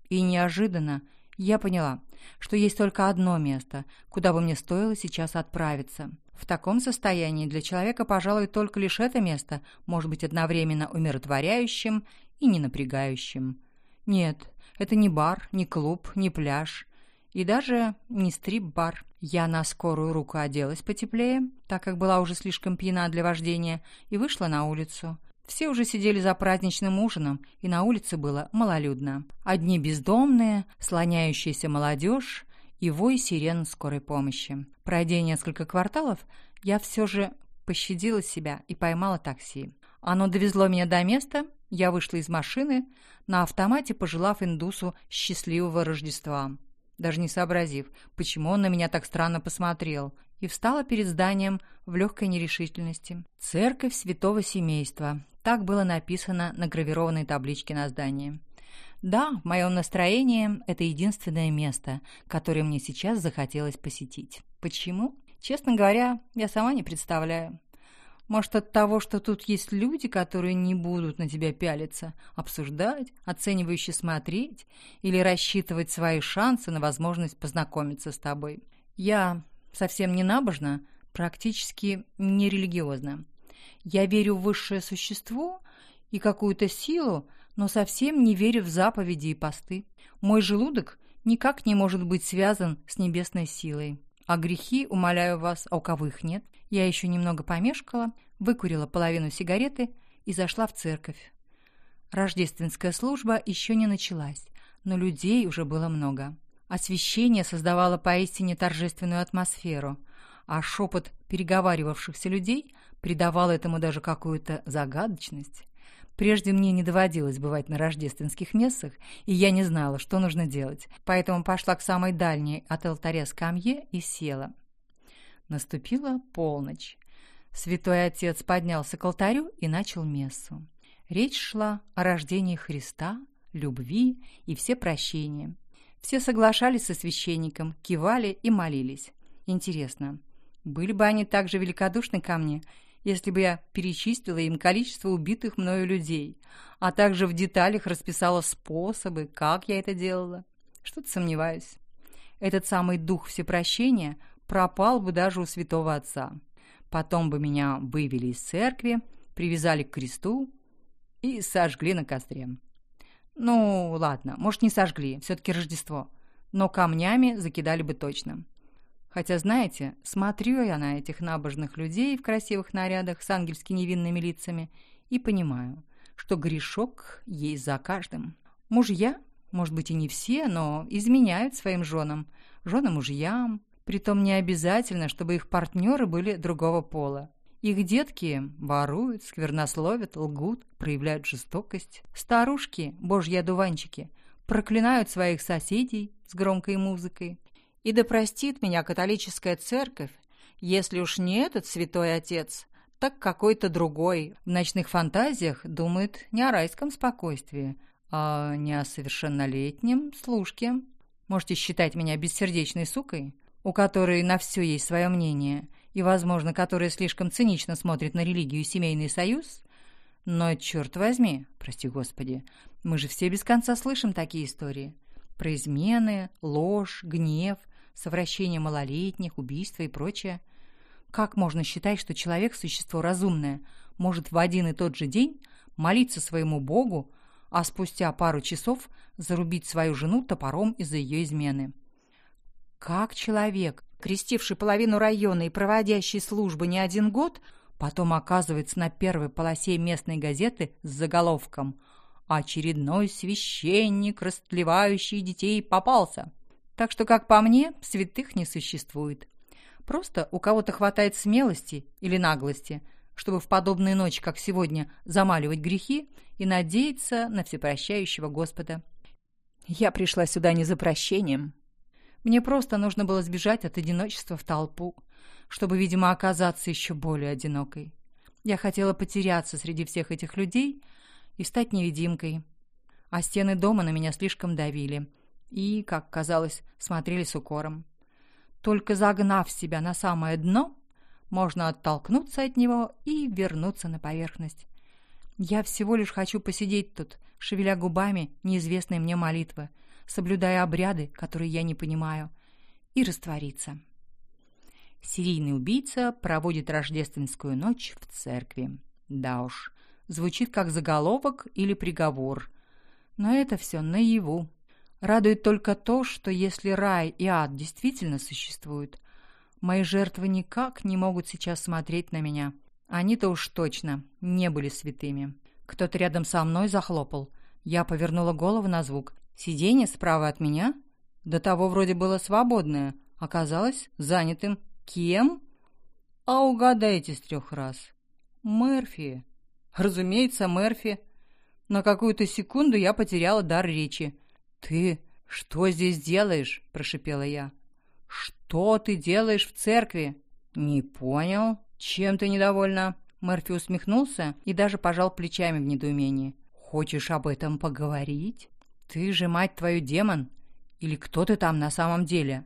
И неожиданно я поняла, что есть только одно место, куда бы мне стоило сейчас отправиться – в таком состоянии для человека, пожалуй, только лишь это место может быть одновременно умиротворяющим и не напрягающим. Нет, это не бар, не клуб, не пляж и даже не стрип-бар. Я на скорую руку оделась потеплее, так как была уже слишком пьяна для вождения, и вышла на улицу. Все уже сидели за праздничным ужином, и на улице было малолюдно. Одни бездомные, слоняющаяся молодежь и вой сирен скорой помощи. Пройдя несколько кварталов, я все же пощадила себя и поймала такси. Оно довезло меня до места, я вышла из машины, на автомате пожелав индусу счастливого Рождества, даже не сообразив, почему он на меня так странно посмотрел, и встала перед зданием в легкой нерешительности. «Церковь святого семейства», так было написано на гравированной табличке на здании. Да, в моем настроении это единственное место, которое мне сейчас захотелось посетить. Почему? Честно говоря, я сама не представляю. Может, от того, что тут есть люди, которые не будут на тебя пялиться, обсуждать, оценивающе смотреть или рассчитывать свои шансы на возможность познакомиться с тобой. Я совсем не набожна, практически не религиозна. Я верю в высшее существо и какую-то силу, но совсем не верю в заповеди и посты. Мой желудок никак не может быть связан с небесной силой. А грехи, умоляю вас, а у кого их нет? Я еще немного помешкала, выкурила половину сигареты и зашла в церковь. Рождественская служба еще не началась, но людей уже было много. Освещение создавало поистине торжественную атмосферу, а шепот переговаривавшихся людей придавал этому даже какую-то загадочность. Прежде мне не доводилось бывать на рождественских мессах, и я не знала, что нужно делать, поэтому пошла к самой дальней от алтаря скамье и села. Наступила полночь. Святой Отец поднялся к алтарю и начал мессу. Речь шла о рождении Христа, любви и все прощения. Все соглашались со священником, кивали и молились. Интересно, были бы они так же великодушны ко мне, если бы я перечислила им количество убитых мною людей, а также в деталях расписала способы, как я это делала. Что-то сомневаюсь. Этот самый дух всепрощения пропал бы даже у святого отца. Потом бы меня вывели из церкви, привязали к кресту и сожгли на костре. Ну, ладно, может, не сожгли, все-таки Рождество, но камнями закидали бы точно. Хотя, знаете, смотрю я на этих набожных людей в красивых нарядах с ангельски невинными лицами и понимаю, что грешок есть за каждым. Мужья, может быть и не все, но изменяют своим женам, женам мужьям, притом не обязательно, чтобы их партнеры были другого пола. Их детки воруют, сквернословят, лгут, проявляют жестокость. Старушки, божьи одуванчики, проклинают своих соседей с громкой музыкой, и да простит меня католическая церковь, если уж не этот святой отец, так какой-то другой. В ночных фантазиях думает не о райском спокойствии, а не о совершеннолетнем служке. Можете считать меня бессердечной сукой, у которой на все есть свое мнение, и, возможно, которая слишком цинично смотрит на религию и семейный союз, но, черт возьми, прости господи, мы же все без конца слышим такие истории. Про измены, ложь, гнев, совращение малолетних, убийства и прочее. Как можно считать, что человек – существо разумное, может в один и тот же день молиться своему Богу, а спустя пару часов зарубить свою жену топором из-за ее измены? Как человек, крестивший половину района и проводящий службы не один год – Потом оказывается на первой полосе местной газеты с заголовком «Очередной священник, растлевающий детей, попался». Так что, как по мне, святых не существует. Просто у кого-то хватает смелости или наглости, чтобы в подобные ночи, как сегодня, замаливать грехи и надеяться на всепрощающего Господа. Я пришла сюда не за прощением. Мне просто нужно было сбежать от одиночества в толпу, чтобы, видимо, оказаться еще более одинокой. Я хотела потеряться среди всех этих людей и стать невидимкой. А стены дома на меня слишком давили и, как казалось, смотрели с укором. Только загнав себя на самое дно, можно оттолкнуться от него и вернуться на поверхность. Я всего лишь хочу посидеть тут, шевеля губами неизвестные мне молитвы, соблюдая обряды, которые я не понимаю, и раствориться. Серийный убийца проводит рождественскую ночь в церкви. Да уж, звучит как заголовок или приговор. Но это все наяву. Радует только то, что если рай и ад действительно существуют, мои жертвы никак не могут сейчас смотреть на меня. Они-то уж точно не были святыми. Кто-то рядом со мной захлопал. Я повернула голову на звук. Сиденье справа от меня, до того вроде было свободное, оказалось занятым Кем? А угадайте с трех раз. Мерфи. Разумеется, Мерфи. На какую-то секунду я потеряла дар речи. «Ты что здесь делаешь?» – прошипела я. «Что ты делаешь в церкви?» «Не понял. Чем ты недовольна?» Мерфи усмехнулся и даже пожал плечами в недоумении. «Хочешь об этом поговорить? Ты же, мать твою, демон? Или кто ты там на самом деле?»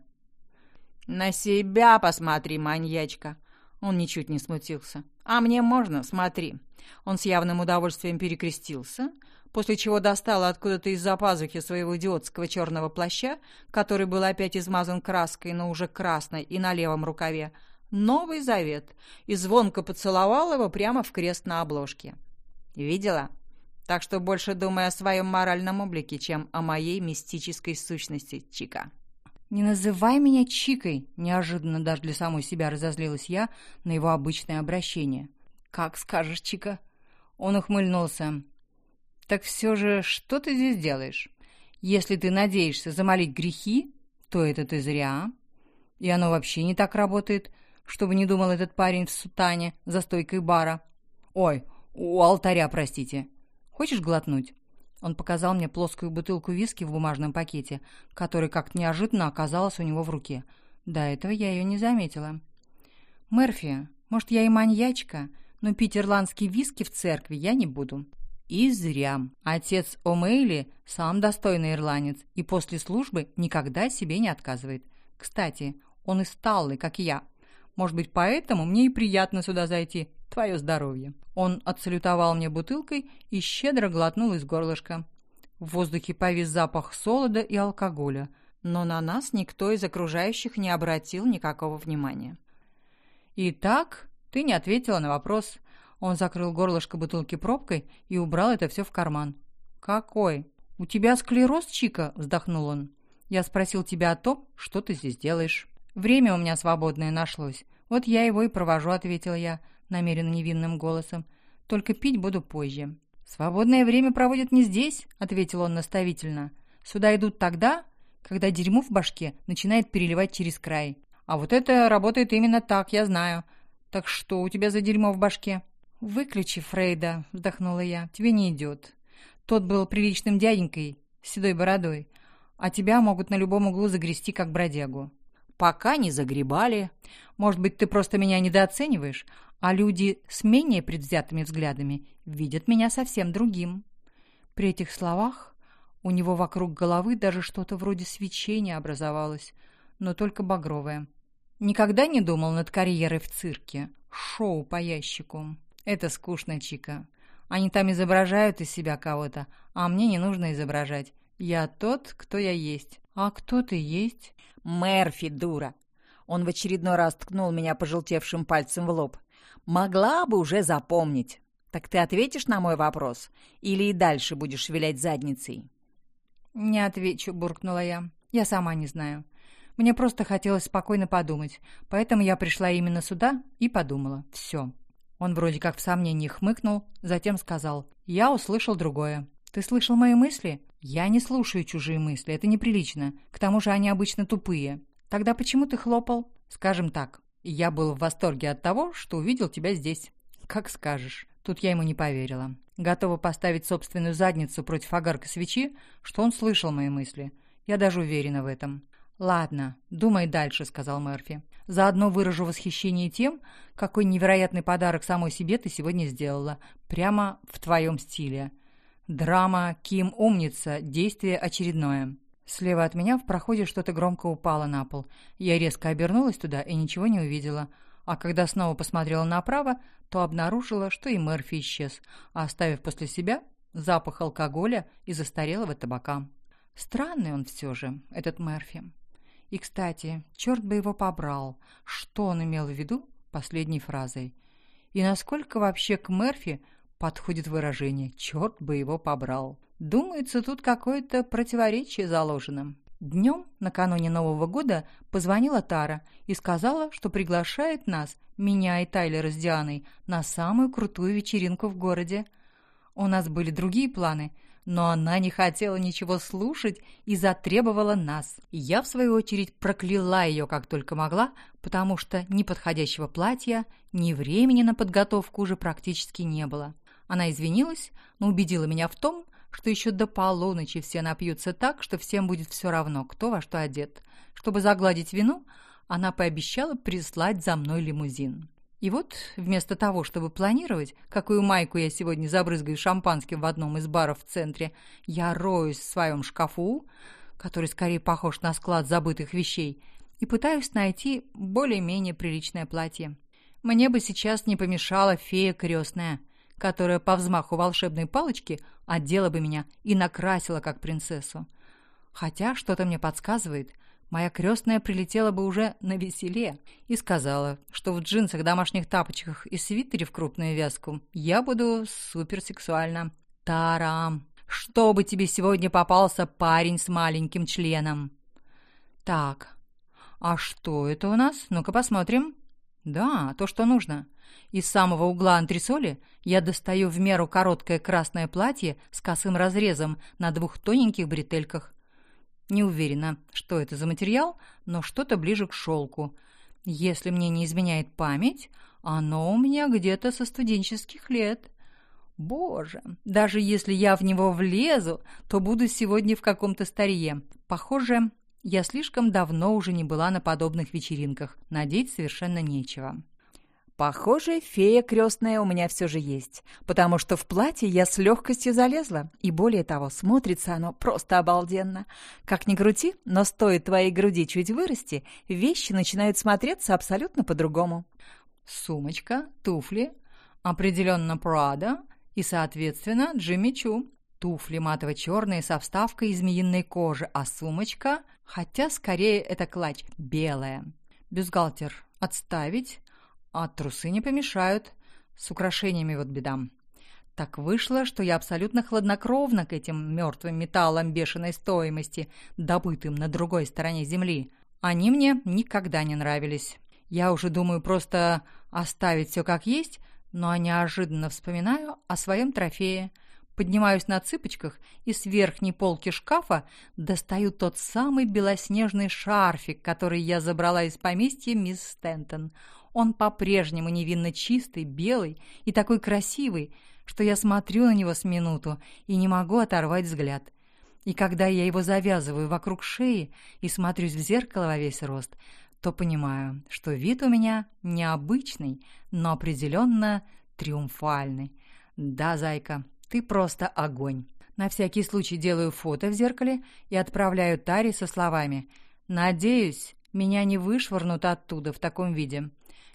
«На себя посмотри, маньячка!» Он ничуть не смутился. «А мне можно, смотри». Он с явным удовольствием перекрестился, после чего достал откуда-то из-за пазухи своего идиотского черного плаща, который был опять измазан краской, но уже красной, и на левом рукаве, Новый Завет, и звонко поцеловал его прямо в крест на обложке. «Видела?» Так что больше думай о своем моральном облике, чем о моей мистической сущности, Чика. «Не называй меня Чикой!» – неожиданно даже для самой себя разозлилась я на его обычное обращение. «Как скажешь, Чика!» Он ухмыльнулся. «Так все же, что ты здесь делаешь? Если ты надеешься замолить грехи, то это ты зря. И оно вообще не так работает, чтобы не думал этот парень в сутане за стойкой бара. Ой, у алтаря, простите. Хочешь глотнуть?» Он показал мне плоскую бутылку виски в бумажном пакете, который как-то неожиданно оказалась у него в руке. До этого я ее не заметила. «Мерфи, может, я и маньячка, но пить ирландский виски в церкви я не буду». И зря. Отец О'Мейли сам достойный ирландец и после службы никогда себе не отказывает. Кстати, он из Таллы, как я. Может быть, поэтому мне и приятно сюда зайти. Твое здоровье». Он отсалютовал мне бутылкой и щедро глотнул из горлышка. В воздухе повис запах солода и алкоголя, но на нас никто из окружающих не обратил никакого внимания. «Итак, ты не ответила на вопрос». Он закрыл горлышко бутылки пробкой и убрал это все в карман. «Какой? У тебя склероз, Чика?» – вздохнул он. «Я спросил тебя о том, что ты здесь делаешь». «Время у меня свободное нашлось. Вот я его и провожу», – ответила я намеренно невинным голосом. «Только пить буду позже». «Свободное время проводят не здесь», — ответил он наставительно. «Сюда идут тогда, когда дерьмо в башке начинает переливать через край. А вот это работает именно так, я знаю. Так что у тебя за дерьмо в башке?» «Выключи Фрейда», — вздохнула я. «Тебе не идет. Тот был приличным дяденькой, с седой бородой, а тебя могут на любом углу загрести, как бродягу». «Пока не загребали. Может быть, ты просто меня недооцениваешь, а люди с менее предвзятыми взглядами видят меня совсем другим. При этих словах У него вокруг головы даже что-то вроде свечения образовалось, но только багровое. Никогда не думал над карьерой в цирке. Шоу по ящику. Это скучно, Чика. Они там изображают из себя кого-то, а мне не нужно изображать. Я тот, кто я есть. А кто ты есть? Мерфи, дура. Он в очередной раз ткнул меня пожелтевшим пальцем в лоб. Могла бы уже запомнить. Так ты ответишь на мой вопрос? Или и дальше будешь вилять задницей? Не отвечу, буркнула я. Я сама не знаю. Мне просто хотелось спокойно подумать, поэтому я пришла именно сюда и подумала. Все. Он вроде как в сомнении хмыкнул, затем сказал. Я услышал другое. Ты слышал мои мысли? Я не слушаю чужие мысли, это неприлично. К тому же они обычно тупые. Тогда почему ты хлопал? Скажем так, я был в восторге от того, что увидел тебя здесь. Как скажешь. Тут я ему не поверила. Готова поставить собственную задницу против огарка свечи, что он слышал мои мысли. Я даже уверена в этом. «Ладно, думай дальше», — сказал Мерфи. «Заодно выражу восхищение тем, какой невероятный подарок самой себе ты сегодня сделала. Прямо в твоем стиле. Драма «Ким умница», действие очередное». Слева от меня в проходе что-то громко упало на пол. Я резко обернулась туда и ничего не увидела. А когда снова посмотрела направо, то обнаружила, что и Мерфи исчез, оставив после себя запах алкоголя и застарелого табака. Странный он все же, этот Мерфи. И, кстати, черт бы его побрал, что он имел в виду последней фразой. И насколько вообще к Мерфи подходит выражение «черт бы его побрал». Думается, тут какое-то противоречие заложено. Днем, накануне Нового года, позвонила Тара и сказала, что приглашает нас, меня и Тайлера с Дианой, на самую крутую вечеринку в городе. У нас были другие планы – но она не хотела ничего слушать и затребовала нас. Я, в свою очередь, прокляла ее как только могла, потому что ни подходящего платья, ни времени на подготовку уже практически не было. Она извинилась, но убедила меня в том, что еще до полуночи все напьются так, что всем будет все равно, кто во что одет. Чтобы загладить вину, она пообещала прислать за мной лимузин. И вот, вместо того, чтобы планировать, какую майку я сегодня забрызгаю шампанским в одном из баров в центре, я роюсь в своем шкафу, который скорее похож на склад забытых вещей, и пытаюсь найти более-менее приличное платье. Мне бы сейчас не помешала фея крестная, которая по взмаху волшебной палочки одела бы меня и накрасила как принцессу. Хотя что-то мне подсказывает – моя крестная прилетела бы уже на веселе и сказала, что в джинсах, домашних тапочках и свитере в крупную вязку я буду суперсексуальна. Тарам! Чтобы тебе сегодня попался парень с маленьким членом. Так, а что это у нас? Ну-ка посмотрим. Да, то, что нужно. Из самого угла антресоли я достаю в меру короткое красное платье с косым разрезом на двух тоненьких бретельках. Не уверена, что это за материал, но что-то ближе к шелку. Если мне не изменяет память, оно у меня где-то со студенческих лет. Боже, даже если я в него влезу, то буду сегодня в каком-то старье. Похоже, я слишком давно уже не была на подобных вечеринках. Надеть совершенно нечего. Похоже, фея крестная у меня все же есть, потому что в платье я с легкостью залезла, и более того, смотрится оно просто обалденно. Как ни крути, но стоит твоей груди чуть вырасти, вещи начинают смотреться абсолютно по-другому. Сумочка, туфли, определенно Прада и, соответственно, Джимми Чу. Туфли матово-черные со вставкой из змеиной кожи, а сумочка, хотя скорее это клатч, белая. Бюстгальтер отставить, а трусы не помешают. С украшениями вот бедам. Так вышло, что я абсолютно хладнокровна к этим мертвым металлам бешеной стоимости, добытым на другой стороне земли. Они мне никогда не нравились. Я уже думаю просто оставить все как есть, но неожиданно вспоминаю о своем трофее. Поднимаюсь на цыпочках и с верхней полки шкафа достаю тот самый белоснежный шарфик, который я забрала из поместья мисс Стентон. Он по-прежнему невинно чистый, белый и такой красивый, что я смотрю на него с минуту и не могу оторвать взгляд. И когда я его завязываю вокруг шеи и смотрюсь в зеркало во весь рост, то понимаю, что вид у меня необычный, но определенно триумфальный. Да, зайка, ты просто огонь. На всякий случай делаю фото в зеркале и отправляю Таре со словами «Надеюсь, меня не вышвырнут оттуда в таком виде».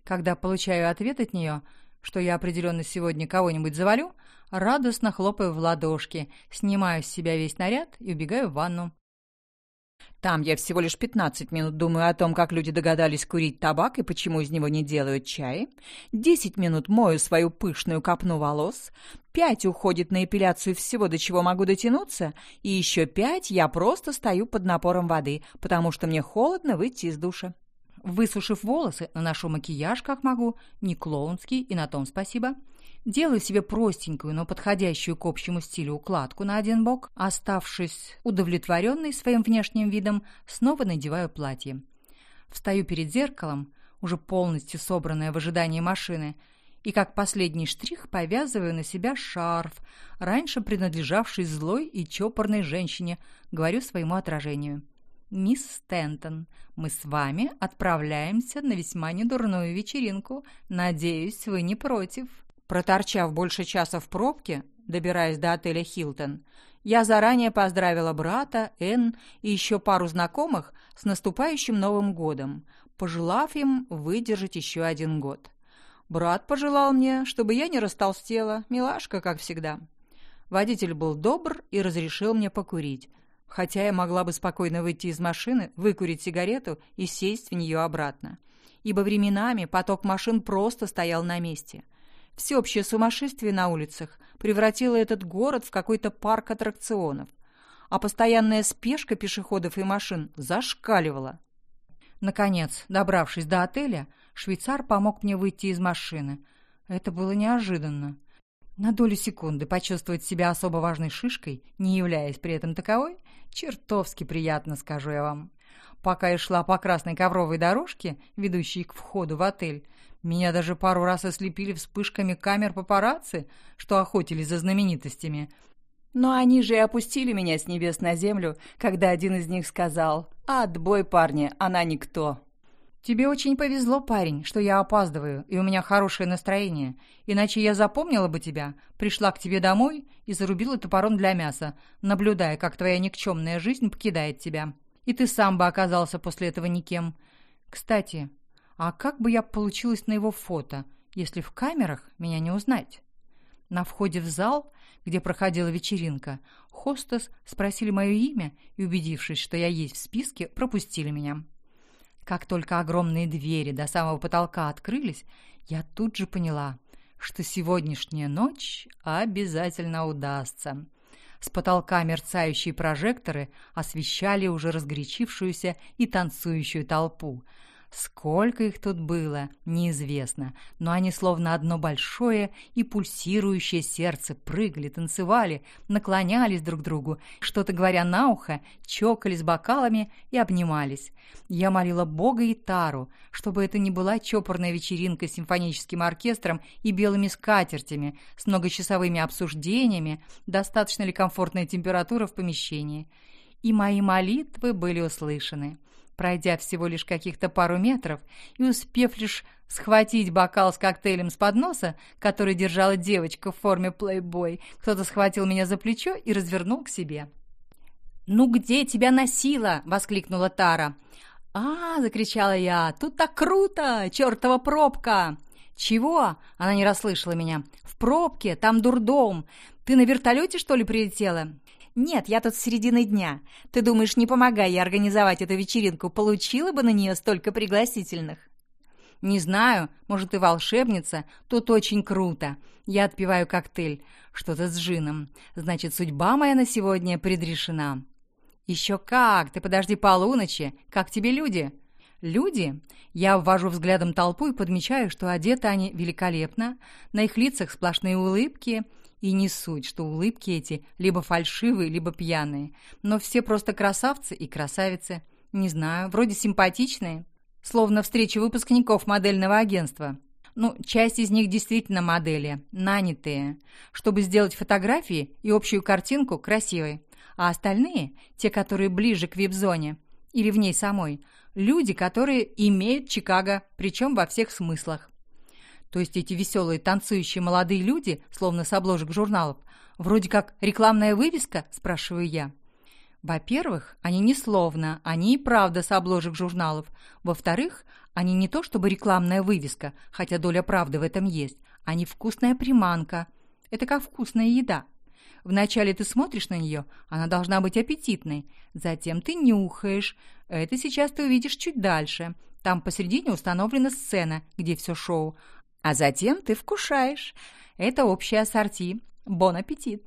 Когда получаю ответ от нее, что я определенно сегодня кого-нибудь завалю, радостно хлопаю в ладошки, снимаю с себя весь наряд и убегаю в ванну. Там я всего лишь 15 минут думаю о том, как люди догадались курить табак и почему из него не делают чай. 10 минут мою свою пышную копну волос. 5 уходит на эпиляцию всего, до чего могу дотянуться. И еще 5 я просто стою под напором воды, потому что мне холодно выйти из душа. Высушив волосы, наношу макияж, как могу, не клоунский, и на том спасибо. Делаю себе простенькую, но подходящую к общему стилю укладку на один бок. Оставшись удовлетворенной своим внешним видом, снова надеваю платье. Встаю перед зеркалом, уже полностью собранная в ожидании машины, и как последний штрих повязываю на себя шарф, раньше принадлежавший злой и чопорной женщине, говорю своему отражению. «Мисс Стентон, мы с вами отправляемся на весьма недурную вечеринку. Надеюсь, вы не против». Проторчав больше часа в пробке, добираясь до отеля «Хилтон», я заранее поздравила брата, Энн и еще пару знакомых с наступающим Новым годом, пожелав им выдержать еще один год. Брат пожелал мне, чтобы я не растолстела, милашка, как всегда. Водитель был добр и разрешил мне покурить, хотя я могла бы спокойно выйти из машины, выкурить сигарету и сесть в нее обратно. Ибо временами поток машин просто стоял на месте. Всеобщее сумасшествие на улицах превратило этот город в какой-то парк аттракционов, а постоянная спешка пешеходов и машин зашкаливала. Наконец, добравшись до отеля, швейцар помог мне выйти из машины. Это было неожиданно. На долю секунды почувствовать себя особо важной шишкой, не являясь при этом таковой, чертовски приятно, скажу я вам. Пока я шла по красной ковровой дорожке, ведущей к входу в отель, меня даже пару раз ослепили вспышками камер папарацци, что охотились за знаменитостями. Но они же и опустили меня с небес на землю, когда один из них сказал «Отбой, парни, она никто». «Тебе очень повезло, парень, что я опаздываю, и у меня хорошее настроение. Иначе я запомнила бы тебя, пришла к тебе домой и зарубила топором для мяса, наблюдая, как твоя никчемная жизнь покидает тебя. И ты сам бы оказался после этого никем. Кстати, а как бы я получилась на его фото, если в камерах меня не узнать? На входе в зал, где проходила вечеринка, хостес спросили мое имя и, убедившись, что я есть в списке, пропустили меня. Как только огромные двери до самого потолка открылись, я тут же поняла, что сегодняшняя ночь обязательно удастся. С потолка мерцающие прожекторы освещали уже разгорячившуюся и танцующую толпу – Сколько их тут было, неизвестно, но они словно одно большое и пульсирующее сердце прыгали, танцевали, наклонялись друг к другу, что-то говоря на ухо, чокались бокалами и обнимались. Я молила Бога и Тару, чтобы это не была чопорная вечеринка с симфоническим оркестром и белыми скатертями, с многочасовыми обсуждениями, достаточно ли комфортная температура в помещении. И мои молитвы были услышаны пройдя всего лишь каких-то пару метров и успев лишь схватить бокал с коктейлем с подноса, который держала девочка в форме плейбой, кто-то схватил меня за плечо и развернул к себе. «Ну где тебя носило?» — воскликнула Тара. «А!» — закричала я. «Тут так круто! Чёртова пробка!» «Чего?» — она не расслышала меня. «В пробке, там дурдом. Ты на вертолете, что ли, прилетела?» «Нет, я тут с середины дня. Ты думаешь, не помогая организовать эту вечеринку, получила бы на нее столько пригласительных?» «Не знаю, может, и волшебница. Тут очень круто. Я отпиваю коктейль. Что-то с джином. Значит, судьба моя на сегодня предрешена». «Еще как! Ты подожди полуночи. Как тебе люди?» «Люди?» Я ввожу взглядом толпу и подмечаю, что одеты они великолепно. На их лицах сплошные улыбки – и не суть, что улыбки эти либо фальшивые, либо пьяные. Но все просто красавцы и красавицы. Не знаю, вроде симпатичные. Словно встреча выпускников модельного агентства. Ну, часть из них действительно модели, нанятые, чтобы сделать фотографии и общую картинку красивой. А остальные, те, которые ближе к вип-зоне, или в ней самой, люди, которые имеют Чикаго, причем во всех смыслах. То есть эти веселые танцующие молодые люди, словно с обложек журналов, Вроде как рекламная вывеска, спрашиваю я. Во-первых, они не словно, они и правда с обложек журналов. Во-вторых, они не то чтобы рекламная вывеска, хотя доля правды в этом есть. Они вкусная приманка. Это как вкусная еда. Вначале ты смотришь на нее, она должна быть аппетитной. Затем ты нюхаешь. Это сейчас ты увидишь чуть дальше. Там посередине установлена сцена, где все шоу. А затем ты вкушаешь. Это общее ассорти. Бон аппетит.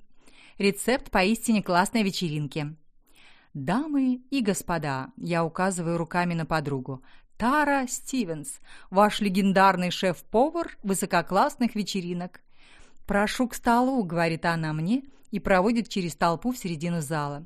Рецепт поистине классной вечеринки. «Дамы и господа», — я указываю руками на подругу, Тара Стивенс, ваш легендарный шеф-повар высококлассных вечеринок. «Прошу к столу», — говорит она мне и проводит через толпу в середину зала.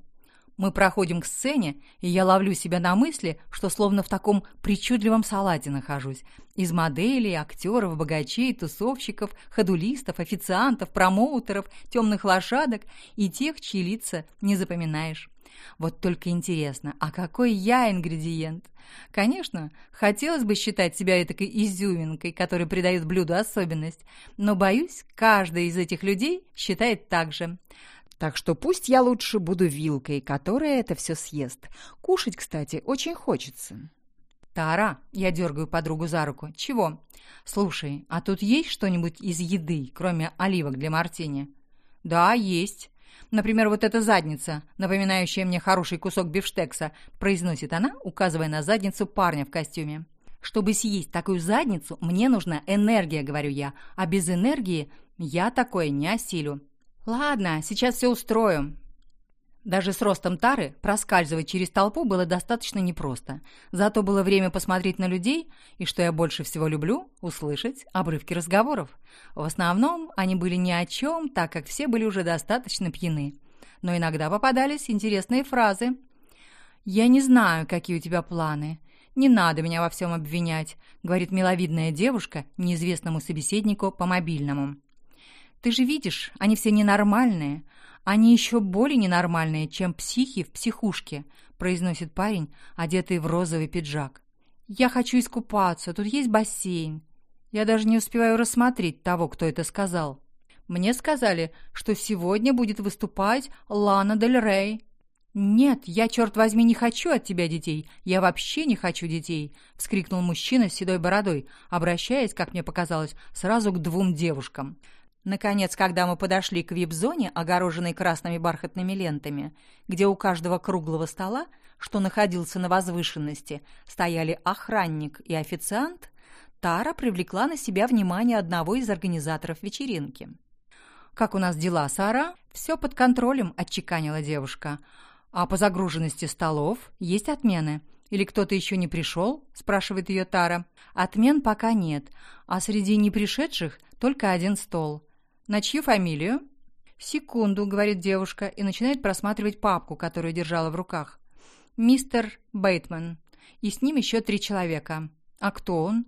Мы проходим к сцене, и я ловлю себя на мысли, что словно в таком причудливом салате нахожусь. Из моделей, актеров, богачей, тусовщиков, ходулистов, официантов, промоутеров, темных лошадок и тех, чьи лица не запоминаешь. Вот только интересно, а какой я ингредиент? Конечно, хотелось бы считать себя этакой изюминкой, которая придает блюду особенность, но, боюсь, каждый из этих людей считает так же. Так что пусть я лучше буду вилкой, которая это все съест. Кушать, кстати, очень хочется. «Тара!» — я дергаю подругу за руку. «Чего?» «Слушай, а тут есть что-нибудь из еды, кроме оливок для мартини?» «Да, есть. Например, вот эта задница, напоминающая мне хороший кусок бифштекса, произносит она, указывая на задницу парня в костюме. Чтобы съесть такую задницу, мне нужна энергия, говорю я, а без энергии я такое не осилю. Ладно, сейчас все устрою. Даже с ростом тары проскальзывать через толпу было достаточно непросто. Зато было время посмотреть на людей, и, что я больше всего люблю, услышать обрывки разговоров. В основном они были ни о чем, так как все были уже достаточно пьяны. Но иногда попадались интересные фразы. «Я не знаю, какие у тебя планы. Не надо меня во всем обвинять», — говорит миловидная девушка неизвестному собеседнику по мобильному. «Ты же видишь, они все ненормальные. Они еще более ненормальные, чем психи в психушке», произносит парень, одетый в розовый пиджак. «Я хочу искупаться, тут есть бассейн». Я даже не успеваю рассмотреть того, кто это сказал. Мне сказали, что сегодня будет выступать Лана Дель Рей. «Нет, я, черт возьми, не хочу от тебя детей. Я вообще не хочу детей!» — вскрикнул мужчина с седой бородой, обращаясь, как мне показалось, сразу к двум девушкам. Наконец, когда мы подошли к вип-зоне, огороженной красными бархатными лентами, где у каждого круглого стола, что находился на возвышенности, стояли охранник и официант, Тара привлекла на себя внимание одного из организаторов вечеринки. «Как у нас дела, Сара?» «Все под контролем», — отчеканила девушка. «А по загруженности столов есть отмены?» «Или кто-то еще не пришел?» – спрашивает ее Тара. «Отмен пока нет, а среди непришедших только один стол. «На чью фамилию?» «Секунду», — говорит девушка и начинает просматривать папку, которую держала в руках. «Мистер Бейтман. И с ним еще три человека. А кто он?»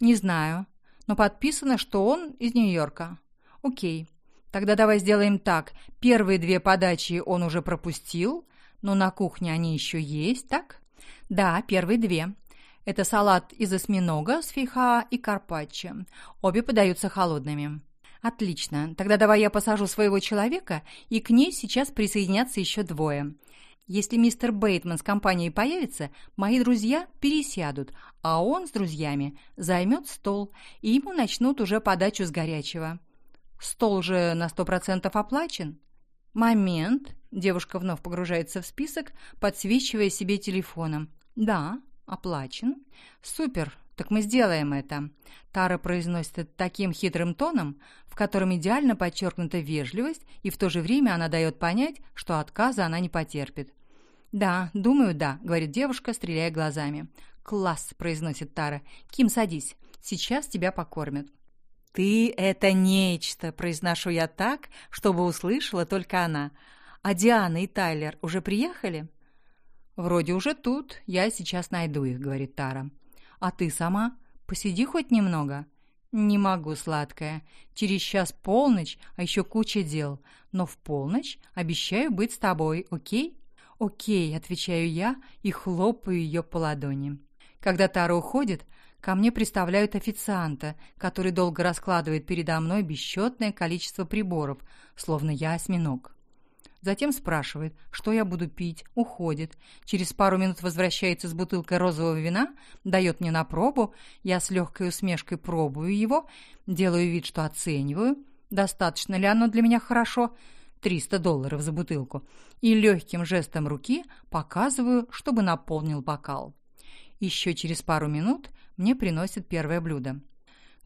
«Не знаю. Но подписано, что он из Нью-Йорка». «Окей. Тогда давай сделаем так. Первые две подачи он уже пропустил, но на кухне они еще есть, так?» «Да, первые две. Это салат из осьминога с фейха и карпаччо. Обе подаются холодными». «Отлично. Тогда давай я посажу своего человека, и к ней сейчас присоединятся еще двое. Если мистер Бейтман с компанией появится, мои друзья пересядут, а он с друзьями займет стол, и ему начнут уже подачу с горячего. Стол же на сто процентов оплачен?» «Момент». Девушка вновь погружается в список, подсвечивая себе телефоном. «Да, оплачен. Супер. «Так мы сделаем это». Тара произносит это таким хитрым тоном, в котором идеально подчеркнута вежливость, и в то же время она дает понять, что отказа она не потерпит. «Да, думаю, да», — говорит девушка, стреляя глазами. «Класс», — произносит Тара. «Ким, садись. Сейчас тебя покормят». «Ты — это нечто», — произношу я так, чтобы услышала только она. «А Диана и Тайлер уже приехали?» «Вроде уже тут. Я сейчас найду их», — говорит Тара. А ты сама? Посиди хоть немного». «Не могу, сладкая. Через час полночь, а еще куча дел. Но в полночь обещаю быть с тобой, окей?» «Окей», — отвечаю я и хлопаю ее по ладони. Когда Тара уходит, ко мне представляют официанта, который долго раскладывает передо мной бесчетное количество приборов, словно я осьминог. Затем спрашивает, что я буду пить, уходит. Через пару минут возвращается с бутылкой розового вина, дает мне на пробу, я с легкой усмешкой пробую его, делаю вид, что оцениваю, достаточно ли оно для меня хорошо, 300 долларов за бутылку, и легким жестом руки показываю, чтобы наполнил бокал. Еще через пару минут мне приносят первое блюдо.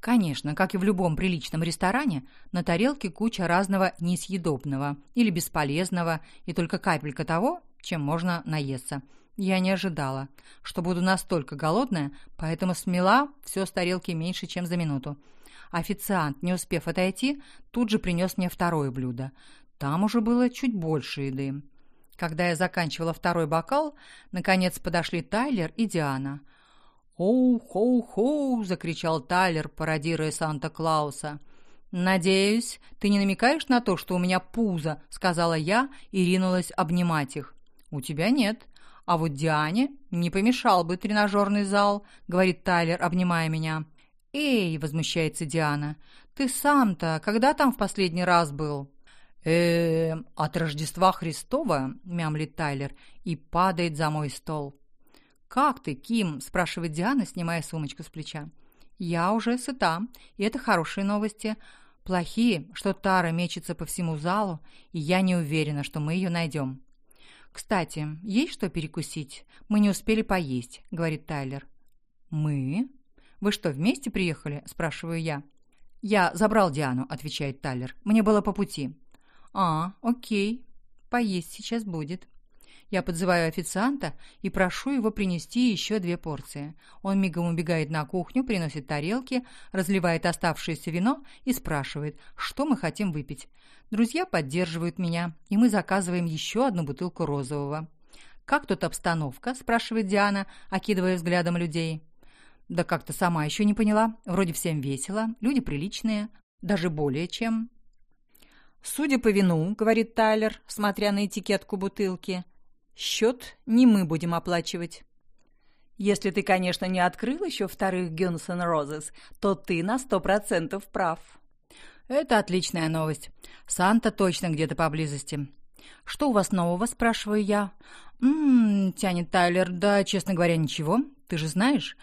Конечно, как и в любом приличном ресторане, на тарелке куча разного несъедобного или бесполезного и только капелька того, чем можно наесться. Я не ожидала, что буду настолько голодная, поэтому смела все с тарелки меньше, чем за минуту. Официант, не успев отойти, тут же принес мне второе блюдо. Там уже было чуть больше еды. Когда я заканчивала второй бокал, наконец подошли Тайлер и Диана. «Оу-хоу-хоу!» — закричал Тайлер, пародируя Санта-Клауса. «Надеюсь, ты не намекаешь на то, что у меня пузо», — сказала я и ринулась обнимать их. «У тебя нет. А вот Диане не помешал бы тренажерный зал», — говорит Тайлер, обнимая меня. «Эй!» — возмущается Диана. «Ты сам-то когда там в последний раз был?» э от Рождества Христова?» — мямлит Тайлер и падает за мой стол. «Как ты, Ким?» — спрашивает Диана, снимая сумочку с плеча. «Я уже сыта, и это хорошие новости. Плохие, что Тара мечется по всему залу, и я не уверена, что мы ее найдем». «Кстати, есть что перекусить? Мы не успели поесть», — говорит Тайлер. «Мы? Вы что, вместе приехали?» — спрашиваю я. «Я забрал Диану», — отвечает Тайлер. «Мне было по пути». «А, окей. Поесть сейчас будет». Я подзываю официанта и прошу его принести еще две порции. Он мигом убегает на кухню, приносит тарелки, разливает оставшееся вино и спрашивает, что мы хотим выпить. Друзья поддерживают меня, и мы заказываем еще одну бутылку розового. «Как тут обстановка?» – спрашивает Диана, окидывая взглядом людей. «Да как-то сама еще не поняла. Вроде всем весело, люди приличные, даже более чем». «Судя по вину», — говорит Тайлер, смотря на этикетку бутылки, «счет не мы будем оплачивать». «Если ты, конечно, не открыл еще вторых Guns N' то ты на сто процентов прав». «Это отличная новость. Санта точно где-то поблизости». «Что у вас нового?» – спрашиваю я. «М-м-м», тянет Тайлер, «да, честно говоря, ничего. Ты же знаешь,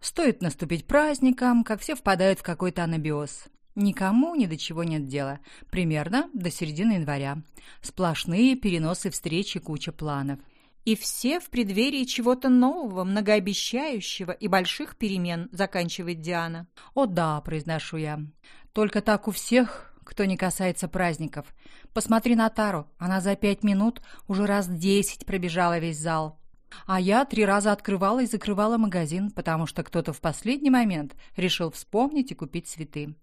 стоит наступить праздником, как все впадают в какой-то анабиоз. Никому ни до чего нет дела. Примерно до середины января. Сплошные переносы встреч и куча планов. И все в преддверии чего-то нового, многообещающего и больших перемен, заканчивает Диана. «О да», — произношу я. «Только так у всех, кто не касается праздников. Посмотри на Тару, она за пять минут уже раз десять пробежала весь зал». А я три раза открывала и закрывала магазин, потому что кто-то в последний момент решил вспомнить и купить цветы.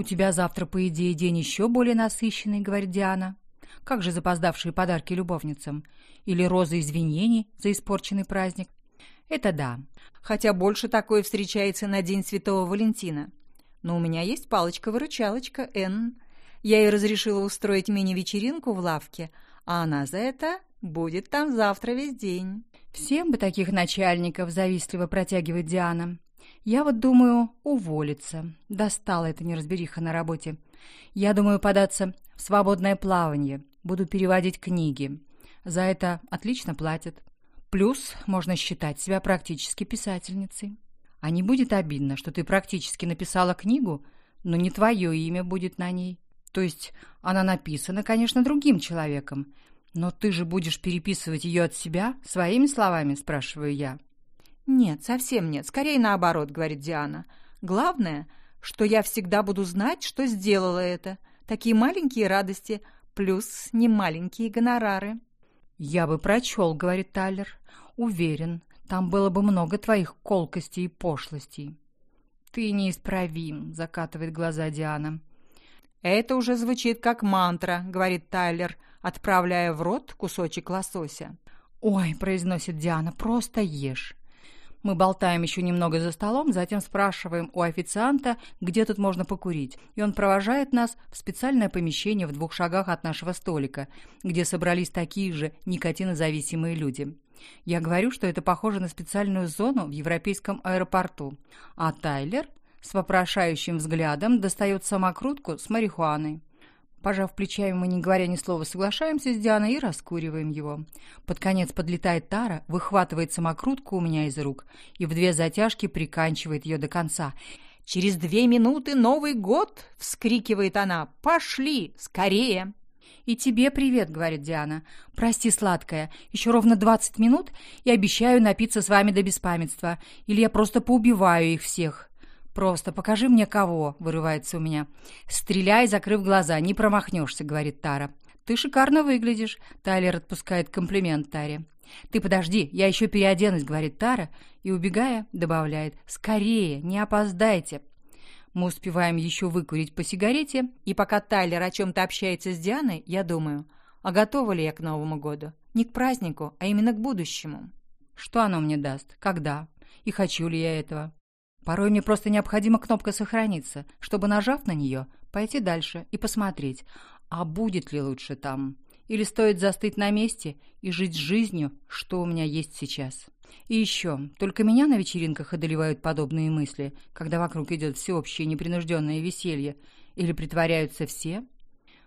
«У тебя завтра, по идее, день еще более насыщенный», — говорит Диана. «Как же запоздавшие подарки любовницам? Или розы извинений за испорченный праздник?» «Это да. Хотя больше такое встречается на День Святого Валентина. Но у меня есть палочка-выручалочка, Энн. Я ей разрешила устроить мини-вечеринку в лавке, а она за это будет там завтра весь день». «Всем бы таких начальников», — завистливо протягивает Диана. Я вот думаю уволиться. Достала эта неразбериха на работе. Я думаю податься в свободное плавание. Буду переводить книги. За это отлично платят. Плюс можно считать себя практически писательницей. А не будет обидно, что ты практически написала книгу, но не твое имя будет на ней. То есть она написана, конечно, другим человеком, но ты же будешь переписывать ее от себя своими словами, спрашиваю я. «Нет, совсем нет. Скорее наоборот», — говорит Диана. «Главное, что я всегда буду знать, что сделала это. Такие маленькие радости, плюс немаленькие гонорары». «Я бы прочел», — говорит Тайлер. «Уверен, там было бы много твоих колкостей и пошлостей». «Ты неисправим», — закатывает глаза Диана. «Это уже звучит как мантра», — говорит Тайлер, отправляя в рот кусочек лосося. «Ой», — произносит Диана, — «просто ешь». Мы болтаем еще немного за столом, затем спрашиваем у официанта, где тут можно покурить, и он провожает нас в специальное помещение в двух шагах от нашего столика, где собрались такие же никотинозависимые люди. Я говорю, что это похоже на специальную зону в европейском аэропорту, а Тайлер с вопрошающим взглядом достает самокрутку с марихуаной. Пожав плечами, мы, не говоря ни слова, соглашаемся с Дианой и раскуриваем его. Под конец подлетает Тара, выхватывает самокрутку у меня из рук и в две затяжки приканчивает ее до конца. «Через две минуты Новый год!» — вскрикивает она. «Пошли! Скорее!» «И тебе привет», — говорит Диана. «Прости, сладкая, еще ровно двадцать минут и обещаю напиться с вами до беспамятства, или я просто поубиваю их всех». «Просто покажи мне кого», — вырывается у меня. «Стреляй, закрыв глаза, не промахнешься», — говорит Тара. «Ты шикарно выглядишь», — Тайлер отпускает комплимент Таре. «Ты подожди, я еще переоденусь», — говорит Тара, и, убегая, добавляет. «Скорее, не опоздайте». Мы успеваем еще выкурить по сигарете, и пока Тайлер о чем-то общается с Дианой, я думаю, а готова ли я к Новому году? Не к празднику, а именно к будущему. Что оно мне даст? Когда? И хочу ли я этого? Порой мне просто необходима кнопка «Сохраниться», чтобы, нажав на нее, пойти дальше и посмотреть, а будет ли лучше там. Или стоит застыть на месте и жить жизнью, что у меня есть сейчас. И еще, только меня на вечеринках одолевают подобные мысли, когда вокруг идет всеобщее непринужденное веселье. Или притворяются все?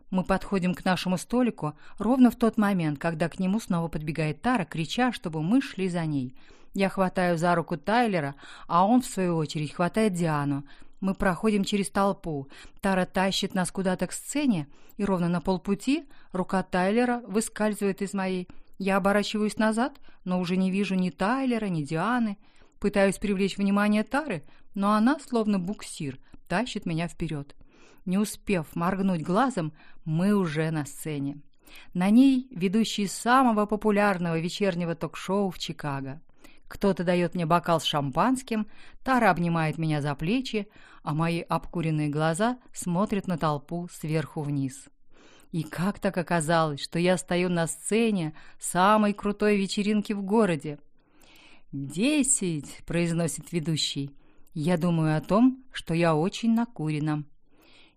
Мы подходим к нашему столику ровно в тот момент, когда к нему снова подбегает Тара, крича, чтобы мы шли за ней – я хватаю за руку Тайлера, а он, в свою очередь, хватает Диану. Мы проходим через толпу. Тара тащит нас куда-то к сцене, и ровно на полпути рука Тайлера выскальзывает из моей. Я оборачиваюсь назад, но уже не вижу ни Тайлера, ни Дианы. Пытаюсь привлечь внимание Тары, но она, словно буксир, тащит меня вперед. Не успев моргнуть глазом, мы уже на сцене. На ней ведущий самого популярного вечернего ток-шоу в Чикаго. Кто-то дает мне бокал с шампанским, Тара обнимает меня за плечи, а мои обкуренные глаза смотрят на толпу сверху вниз. И как так оказалось, что я стою на сцене самой крутой вечеринки в городе? «Десять!» — произносит ведущий. Я думаю о том, что я очень накурена.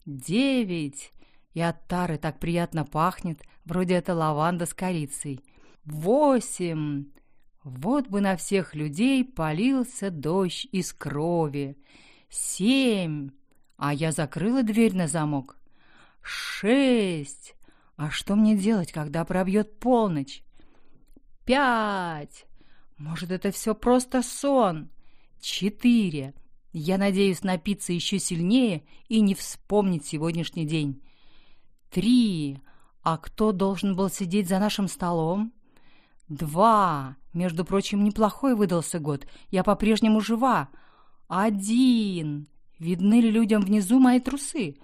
«Девять!» И от тары так приятно пахнет, вроде это лаванда с корицей. «Восемь!» Вот бы на всех людей полился дождь из крови. Семь. А я закрыла дверь на замок. Шесть. А что мне делать, когда пробьет полночь? Пять. Может, это все просто сон? Четыре. Я надеюсь напиться еще сильнее и не вспомнить сегодняшний день. Три. А кто должен был сидеть за нашим столом? Два. Между прочим, неплохой выдался год. Я по-прежнему жива. Один. Видны ли людям внизу мои трусы?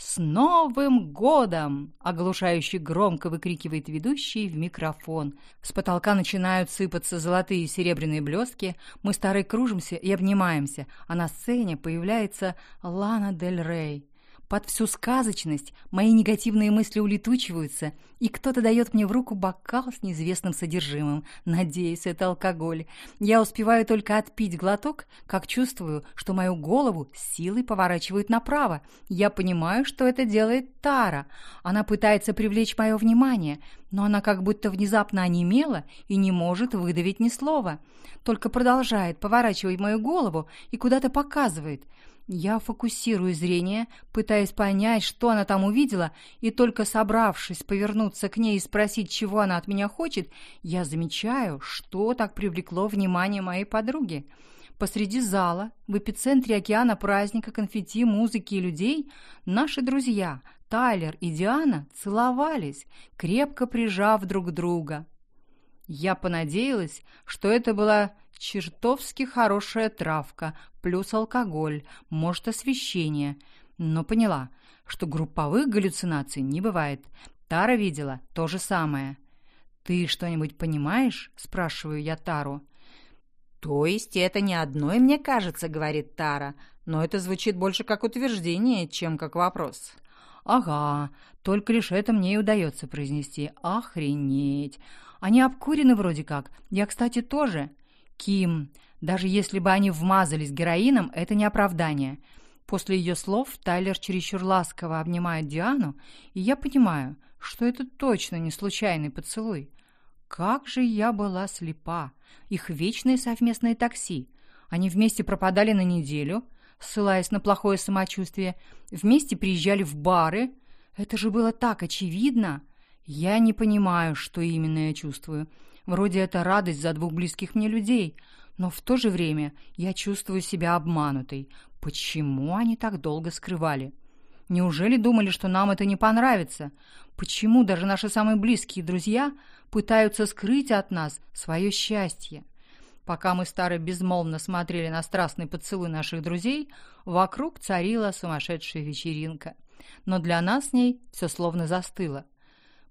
«С Новым годом!» — оглушающе громко выкрикивает ведущий в микрофон. С потолка начинают сыпаться золотые и серебряные блестки. Мы старой кружимся и обнимаемся, а на сцене появляется Лана Дель Рей. Под всю сказочность мои негативные мысли улетучиваются, и кто-то дает мне в руку бокал с неизвестным содержимым. Надеюсь, это алкоголь. Я успеваю только отпить глоток, как чувствую, что мою голову силой поворачивают направо. Я понимаю, что это делает Тара. Она пытается привлечь мое внимание, но она как будто внезапно онемела и не может выдавить ни слова. Только продолжает поворачивать мою голову и куда-то показывает – я фокусирую зрение, пытаясь понять, что она там увидела, и только собравшись повернуться к ней и спросить, чего она от меня хочет, я замечаю, что так привлекло внимание моей подруги. Посреди зала, в эпицентре океана праздника, конфетти, музыки и людей, наши друзья Тайлер и Диана целовались, крепко прижав друг друга. Я понадеялась, что это была чертовски хорошая травка, плюс алкоголь, может, освещение. Но поняла, что групповых галлюцинаций не бывает. Тара видела то же самое. «Ты что-нибудь понимаешь?» – спрашиваю я Тару. «То есть это не одной, мне кажется», — говорит Тара, но это звучит больше как утверждение, чем как вопрос. «Ага, только лишь это мне и удается произнести. Охренеть! Они обкурены вроде как. Я, кстати, тоже. Ким, Даже если бы они вмазались героином, это не оправдание. После ее слов Тайлер чересчур ласково обнимает Диану, и я понимаю, что это точно не случайный поцелуй. Как же я была слепа! Их вечное совместное такси. Они вместе пропадали на неделю, ссылаясь на плохое самочувствие, вместе приезжали в бары. Это же было так очевидно. Я не понимаю, что именно я чувствую. Вроде это радость за двух близких мне людей, но в то же время я чувствую себя обманутой. Почему они так долго скрывали? Неужели думали, что нам это не понравится? Почему даже наши самые близкие друзья пытаются скрыть от нас свое счастье? Пока мы старые безмолвно смотрели на страстный поцелуй наших друзей, вокруг царила сумасшедшая вечеринка. Но для нас с ней все словно застыло.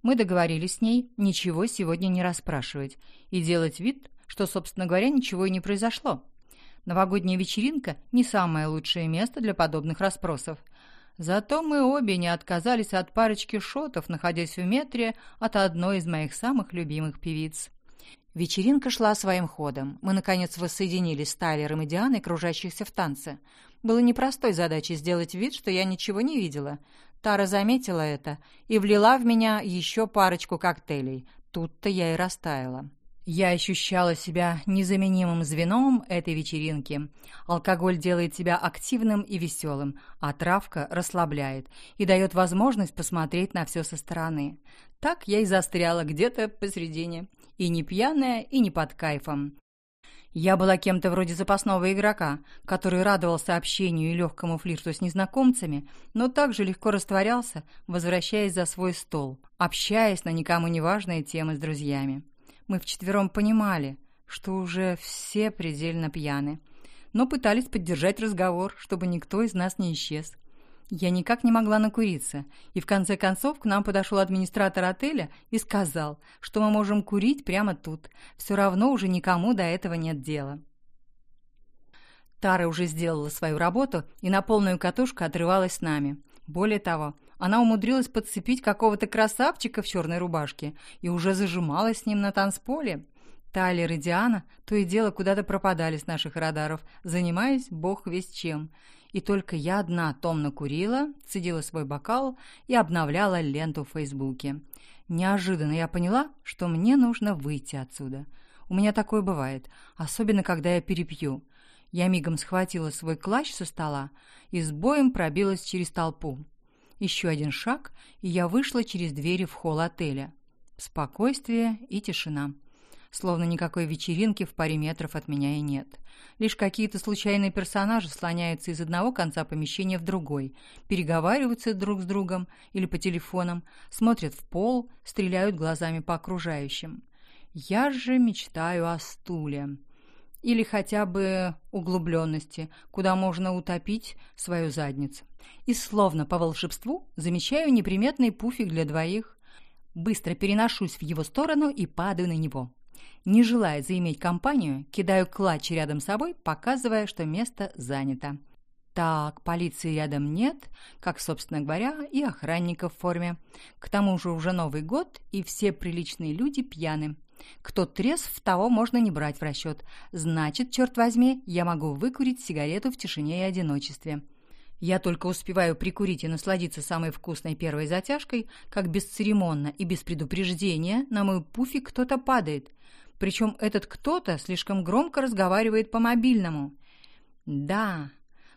Мы договорились с ней ничего сегодня не расспрашивать и делать вид, что, собственно говоря, ничего и не произошло. Новогодняя вечеринка – не самое лучшее место для подобных расспросов. Зато мы обе не отказались от парочки шотов, находясь в метре от одной из моих самых любимых певиц. Вечеринка шла своим ходом. Мы, наконец, воссоединились с Тайлером и Дианой, кружащихся в танце. Было непростой задачей сделать вид, что я ничего не видела. Тара заметила это и влила в меня еще парочку коктейлей. Тут-то я и растаяла. Я ощущала себя незаменимым звеном этой вечеринки. Алкоголь делает тебя активным и веселым, а травка расслабляет и дает возможность посмотреть на все со стороны. Так я и застряла где-то посередине. И не пьяная, и не под кайфом. Я была кем-то вроде запасного игрока, который радовался общению и легкому флирту с незнакомцами, но также легко растворялся, возвращаясь за свой стол, общаясь на никому не важные темы с друзьями. Мы вчетвером понимали, что уже все предельно пьяны, но пытались поддержать разговор, чтобы никто из нас не исчез. Я никак не могла накуриться, и в конце концов к нам подошел администратор отеля и сказал, что мы можем курить прямо тут, все равно уже никому до этого нет дела. Тара уже сделала свою работу и на полную катушку отрывалась с нами. Более того, она умудрилась подцепить какого-то красавчика в черной рубашке и уже зажималась с ним на танцполе. Тайлер и Диана то и дело куда-то пропадали с наших радаров, занимаясь бог весь чем – и только я одна томно курила, цедила свой бокал и обновляла ленту в Фейсбуке. Неожиданно я поняла, что мне нужно выйти отсюда. У меня такое бывает, особенно когда я перепью. Я мигом схватила свой клатч со стола и с боем пробилась через толпу. Еще один шаг, и я вышла через двери в холл отеля. Спокойствие и тишина словно никакой вечеринки в паре метров от меня и нет. Лишь какие-то случайные персонажи слоняются из одного конца помещения в другой, переговариваются друг с другом или по телефонам, смотрят в пол, стреляют глазами по окружающим. Я же мечтаю о стуле. Или хотя бы углубленности, куда можно утопить свою задницу. И словно по волшебству замечаю неприметный пуфик для двоих. Быстро переношусь в его сторону и падаю на него. Не желая заиметь компанию, кидаю клатч рядом с собой, показывая, что место занято. Так, полиции рядом нет, как, собственно говоря, и охранников в форме. К тому же уже Новый год, и все приличные люди пьяны. Кто трезв, того можно не брать в расчет. Значит, черт возьми, я могу выкурить сигарету в тишине и одиночестве. Я только успеваю прикурить и насладиться самой вкусной первой затяжкой, как бесцеремонно и без предупреждения на мой пуфик кто-то падает. Причем этот кто-то слишком громко разговаривает по мобильному. Да,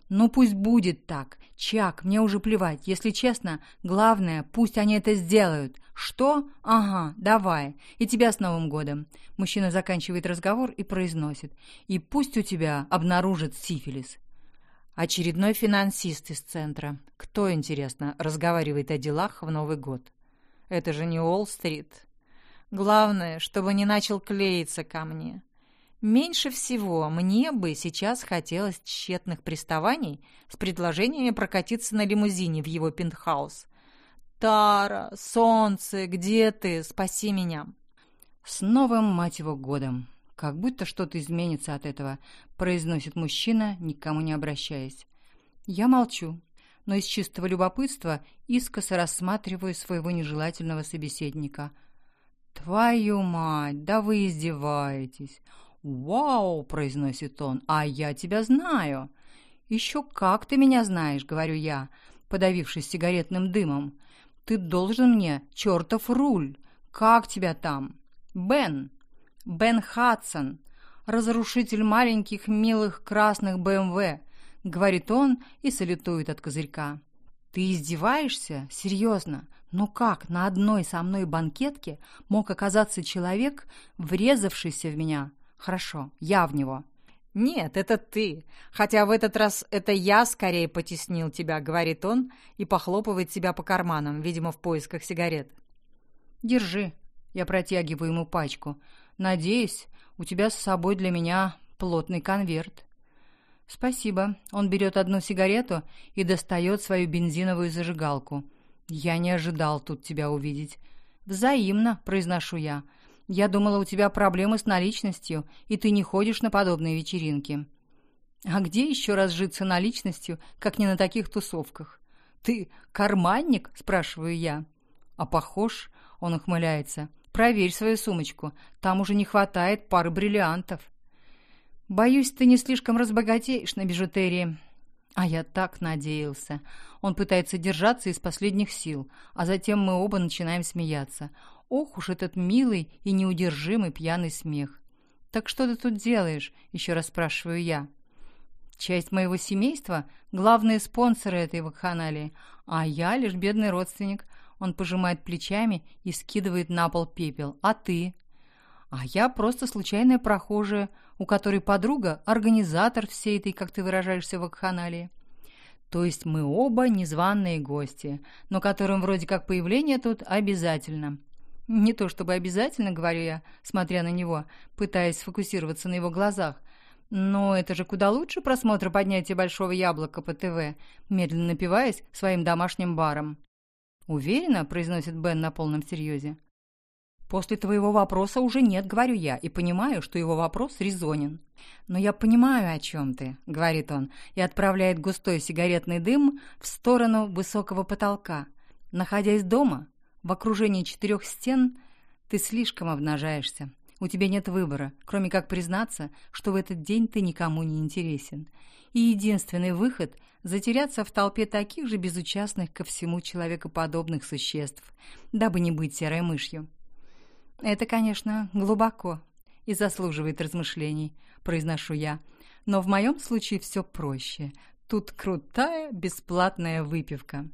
ну пусть будет так. Чак, мне уже плевать. Если честно, главное, пусть они это сделают. Что? Ага, давай. И тебя с Новым годом. Мужчина заканчивает разговор и произносит. И пусть у тебя обнаружат сифилис. Очередной финансист из центра. Кто, интересно, разговаривает о делах в Новый год? Это же не Уолл-стрит. Главное, чтобы не начал клеиться ко мне. Меньше всего мне бы сейчас хотелось тщетных приставаний с предложениями прокатиться на лимузине в его пентхаус. «Тара, солнце, где ты? Спаси меня!» «С новым, мать его, годом! Как будто что-то изменится от этого», — произносит мужчина, никому не обращаясь. Я молчу, но из чистого любопытства искоса рассматриваю своего нежелательного собеседника — «Твою мать, да вы издеваетесь! «Вау!» — произносит он. «А я тебя знаю!» «Еще как ты меня знаешь!» — говорю я, подавившись сигаретным дымом. «Ты должен мне чертов руль! Как тебя там?» «Бен! Бен Хадсон! Разрушитель маленьких милых красных БМВ!» — говорит он и салютует от козырька. «Ты издеваешься? Серьезно? Ну как на одной со мной банкетке мог оказаться человек, врезавшийся в меня? Хорошо, я в него». «Нет, это ты. Хотя в этот раз это я скорее потеснил тебя», — говорит он и похлопывает себя по карманам, видимо, в поисках сигарет. «Держи». Я протягиваю ему пачку. «Надеюсь, у тебя с собой для меня плотный конверт». «Спасибо». Он берет одну сигарету и достает свою бензиновую зажигалку. «Я не ожидал тут тебя увидеть». «Взаимно», — произношу я. «Я думала, у тебя проблемы с наличностью, и ты не ходишь на подобные вечеринки». «А где еще разжиться наличностью, как не на таких тусовках?» «Ты карманник?» — спрашиваю я. «А похож?» — он ухмыляется. «Проверь свою сумочку. Там уже не хватает пары бриллиантов». «Боюсь, ты не слишком разбогатеешь на бижутерии». А я так надеялся. Он пытается держаться из последних сил, а затем мы оба начинаем смеяться. Ох уж этот милый и неудержимый пьяный смех. «Так что ты тут делаешь?» — еще раз спрашиваю я. «Часть моего семейства — главные спонсоры этой вакханалии, а я лишь бедный родственник». Он пожимает плечами и скидывает на пол пепел. «А ты?» А я просто случайная прохожая, у которой подруга – организатор всей этой, как ты выражаешься, вакханалии. То есть мы оба незваные гости, но которым вроде как появление тут обязательно. Не то чтобы обязательно, говорю я, смотря на него, пытаясь сфокусироваться на его глазах, но это же куда лучше просмотра поднятия большого яблока по ТВ, медленно напиваясь своим домашним баром. «Уверена?» – произносит Бен на полном серьезе. После твоего вопроса уже нет, говорю я, и понимаю, что его вопрос резонен. Но я понимаю, о чем ты, говорит он, и отправляет густой сигаретный дым в сторону высокого потолка. Находясь дома, в окружении четырех стен, ты слишком обнажаешься. У тебя нет выбора, кроме как признаться, что в этот день ты никому не интересен. И единственный выход – затеряться в толпе таких же безучастных ко всему человекоподобных существ, дабы не быть серой мышью. «Это, конечно, глубоко и заслуживает размышлений», — произношу я. «Но в моем случае все проще. Тут крутая бесплатная выпивка».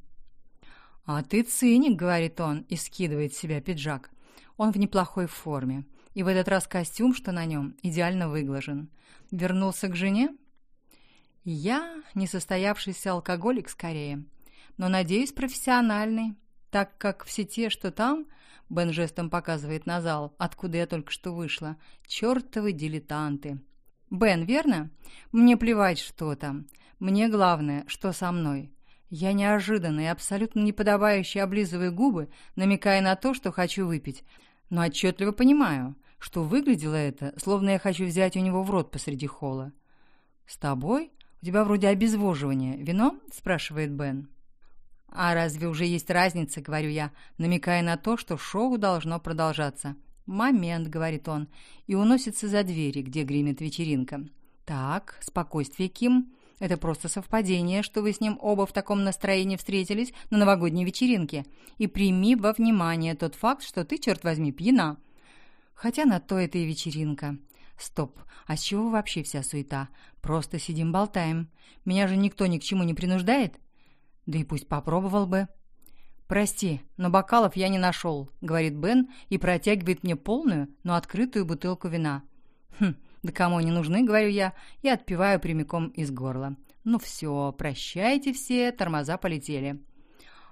«А ты циник», — говорит он и скидывает с себя пиджак. Он в неплохой форме, и в этот раз костюм, что на нем, идеально выглажен. Вернулся к жене? Я несостоявшийся алкоголик скорее, но, надеюсь, профессиональный, так как все те, что там, Бен жестом показывает на зал, откуда я только что вышла. Чёртовы дилетанты. Бен, верно? Мне плевать, что там. Мне главное, что со мной. Я неожиданно и абсолютно неподобающе облизываю губы, намекая на то, что хочу выпить. Но отчетливо понимаю, что выглядело это, словно я хочу взять у него в рот посреди холла. «С тобой? У тебя вроде обезвоживание. Вино?» – спрашивает Бен. «А разве уже есть разница?» — говорю я, намекая на то, что шоу должно продолжаться. «Момент», — говорит он, и уносится за двери, где гремит вечеринка. «Так, спокойствие, Ким. Это просто совпадение, что вы с ним оба в таком настроении встретились на новогодней вечеринке. И прими во внимание тот факт, что ты, черт возьми, пьяна. Хотя на то это и вечеринка. Стоп, а с чего вообще вся суета? Просто сидим болтаем. Меня же никто ни к чему не принуждает?» Да и пусть попробовал бы. «Прости, но бокалов я не нашел», — говорит Бен и протягивает мне полную, но открытую бутылку вина. «Хм, да кому они нужны?» — говорю я и отпиваю прямиком из горла. «Ну все, прощайте все, тормоза полетели».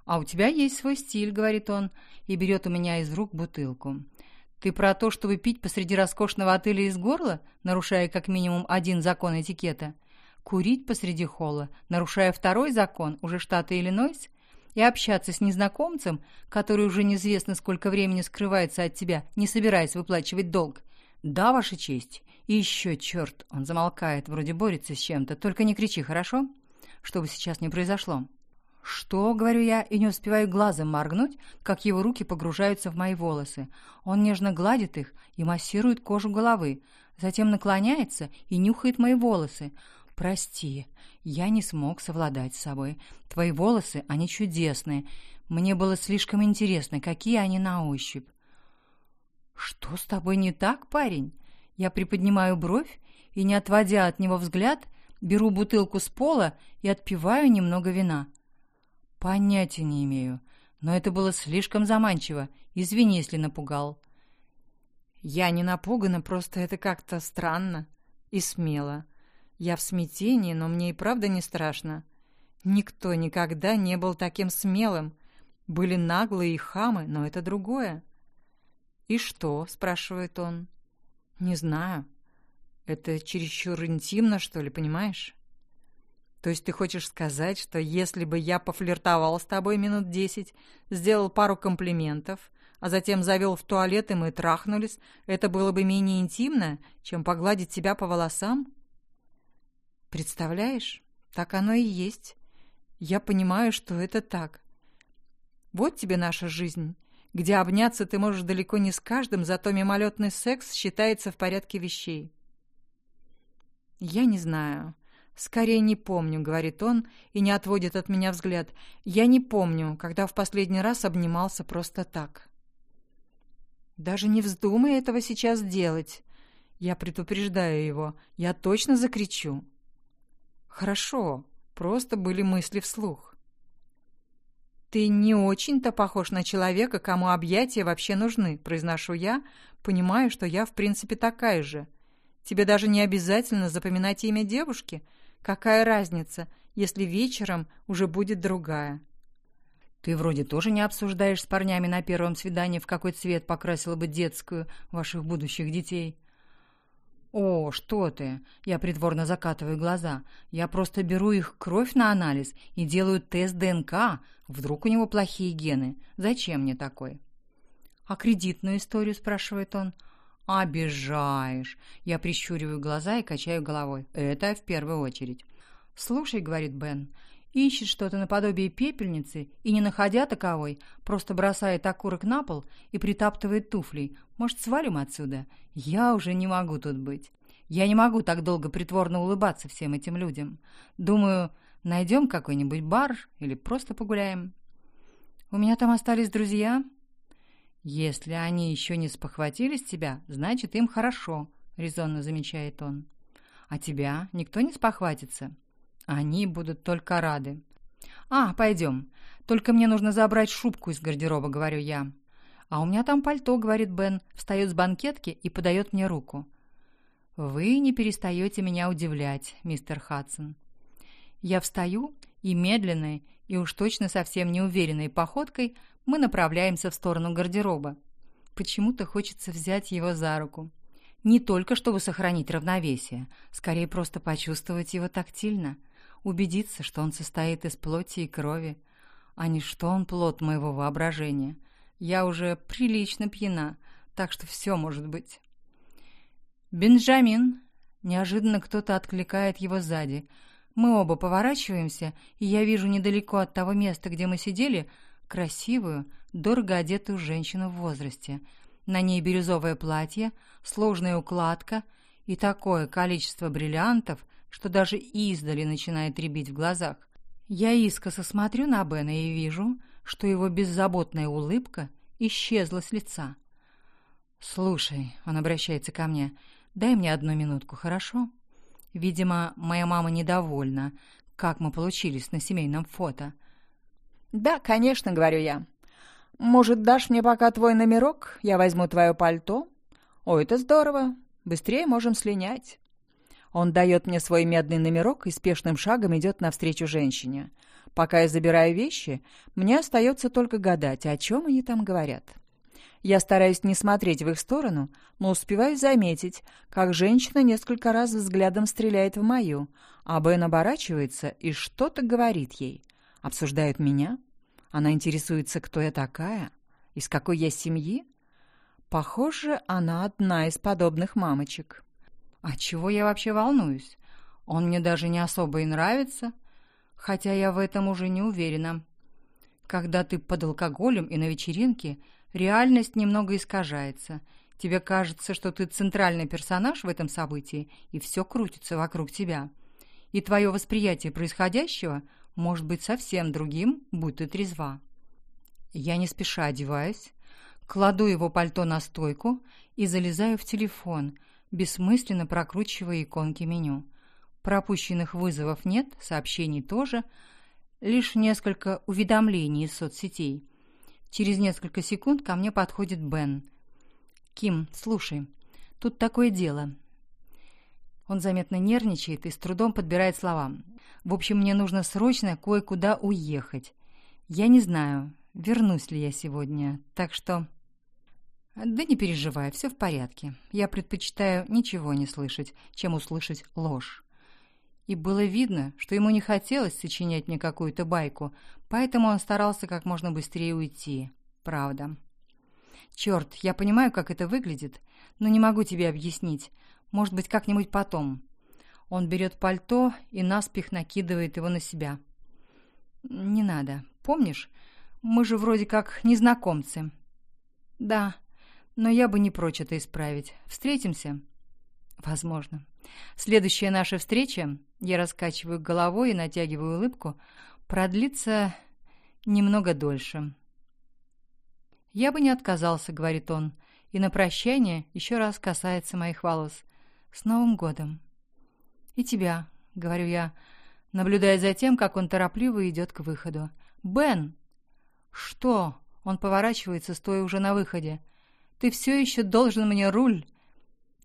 «А у тебя есть свой стиль», — говорит он, и берет у меня из рук бутылку. «Ты про то, чтобы пить посреди роскошного отеля из горла, нарушая как минимум один закон этикета?» Курить посреди холла, нарушая второй закон, уже штата Иллинойс, и общаться с незнакомцем, который уже неизвестно сколько времени скрывается от тебя, не собираясь выплачивать долг. Да, Ваша честь. И еще, черт, он замолкает, вроде борется с чем-то. Только не кричи, хорошо? Что бы сейчас не произошло. «Что?» — говорю я, и не успеваю глазом моргнуть, как его руки погружаются в мои волосы. Он нежно гладит их и массирует кожу головы. затем наклоняется и нюхает мои волосы. «Прости, я не смог совладать с собой. Твои волосы, они чудесные. Мне было слишком интересно, какие они на ощупь». «Что с тобой не так, парень?» Я приподнимаю бровь и, не отводя от него взгляд, беру бутылку с пола и отпиваю немного вина. Понятия не имею, но это было слишком заманчиво. Извини, если напугал. Я не напугана, просто это как-то странно и смело. Я в смятении, но мне и правда не страшно. Никто никогда не был таким смелым. Были наглые и хамы, но это другое. «И что?» — спрашивает он. «Не знаю. Это чересчур интимно, что ли, понимаешь?» «То есть ты хочешь сказать, что если бы я пофлиртовал с тобой минут десять, сделал пару комплиментов, а затем завел в туалет, и мы трахнулись, это было бы менее интимно, чем погладить тебя по волосам?» «Представляешь, так оно и есть. Я понимаю, что это так. Вот тебе наша жизнь» где обняться ты можешь далеко не с каждым, зато мимолетный секс считается в порядке вещей. «Я не знаю. Скорее не помню», — говорит он и не отводит от меня взгляд. «Я не помню, когда в последний раз обнимался просто так». «Даже не вздумай этого сейчас делать». Я предупреждаю его. Я точно закричу. «Хорошо. Просто были мысли вслух». «Ты не очень-то похож на человека, кому объятия вообще нужны», — произношу я, понимаю, что я в принципе такая же. Тебе даже не обязательно запоминать имя девушки. Какая разница, если вечером уже будет другая? Ты вроде тоже не обсуждаешь с парнями на первом свидании, в какой цвет покрасила бы детскую ваших будущих детей. «О, что ты!» Я притворно закатываю глаза. «Я просто беру их кровь на анализ и делаю тест ДНК. Вдруг у него плохие гены. Зачем мне такой?» «А кредитную историю?» – спрашивает он. «Обижаешь!» Я прищуриваю глаза и качаю головой. «Это в первую очередь». «Слушай», — говорит Бен, — ищет что-то наподобие пепельницы и, не находя таковой, просто бросает окурок на пол и притаптывает туфлей. Может, свалим отсюда? Я уже не могу тут быть. Я не могу так долго притворно улыбаться всем этим людям. Думаю, найдем какой-нибудь бар или просто погуляем. У меня там остались друзья. Если они еще не спохватились тебя, значит, им хорошо, резонно замечает он. А тебя никто не спохватится. Они будут только рады. А, пойдем. Только мне нужно забрать шубку из гардероба, говорю я. «А у меня там пальто», — говорит Бен, встает с банкетки и подает мне руку. «Вы не перестаете меня удивлять, мистер Хадсон». Я встаю и медленной, и уж точно совсем неуверенной походкой мы направляемся в сторону гардероба. Почему-то хочется взять его за руку. Не только чтобы сохранить равновесие, скорее просто почувствовать его тактильно, убедиться, что он состоит из плоти и крови, а не что он плод моего воображения. Я уже прилично пьяна, так что все может быть. «Бенджамин!» Неожиданно кто-то откликает его сзади. Мы оба поворачиваемся, и я вижу недалеко от того места, где мы сидели, красивую, дорого одетую женщину в возрасте. На ней бирюзовое платье, сложная укладка и такое количество бриллиантов, что даже издали начинает рябить в глазах. Я искоса смотрю на Бена и вижу, что его беззаботная улыбка исчезла с лица. «Слушай», — он обращается ко мне, — «дай мне одну минутку, хорошо?» Видимо, моя мама недовольна, как мы получились на семейном фото. «Да, конечно», — говорю я. «Может, дашь мне пока твой номерок? Я возьму твое пальто?» «О, это здорово. Быстрее можем слинять». Он дает мне свой медный номерок и спешным шагом идет навстречу женщине. Пока я забираю вещи, мне остается только гадать, о чем они там говорят. Я стараюсь не смотреть в их сторону, но успеваю заметить, как женщина несколько раз взглядом стреляет в мою, а Бен оборачивается и что-то говорит ей. Обсуждают меня? Она интересуется, кто я такая? Из какой я семьи? Похоже, она одна из подобных мамочек. А чего я вообще волнуюсь? Он мне даже не особо и нравится — хотя я в этом уже не уверена. Когда ты под алкоголем и на вечеринке, реальность немного искажается. Тебе кажется, что ты центральный персонаж в этом событии, и все крутится вокруг тебя. И твое восприятие происходящего может быть совсем другим, будь ты трезва. Я не спеша одеваюсь, кладу его пальто на стойку и залезаю в телефон, бессмысленно прокручивая иконки меню. Пропущенных вызовов нет, сообщений тоже, лишь несколько уведомлений из соцсетей. Через несколько секунд ко мне подходит Бен. «Ким, слушай, тут такое дело». Он заметно нервничает и с трудом подбирает слова. «В общем, мне нужно срочно кое-куда уехать. Я не знаю, вернусь ли я сегодня, так что...» «Да не переживай, все в порядке. Я предпочитаю ничего не слышать, чем услышать ложь». И было видно, что ему не хотелось сочинять мне какую-то байку, поэтому он старался как можно быстрее уйти. Правда. «Черт, я понимаю, как это выглядит, но не могу тебе объяснить. Может быть, как-нибудь потом». Он берет пальто и наспех накидывает его на себя. «Не надо. Помнишь, мы же вроде как незнакомцы». «Да, но я бы не прочь это исправить. Встретимся?» «Возможно. Следующая наша встреча, я раскачиваю головой и натягиваю улыбку, продлится немного дольше». «Я бы не отказался», — говорит он, и на прощание еще раз касается моих волос. «С Новым годом!» «И тебя», — говорю я, наблюдая за тем, как он торопливо идет к выходу. «Бен!» «Что?» — он поворачивается, стоя уже на выходе. Ты все еще должен мне руль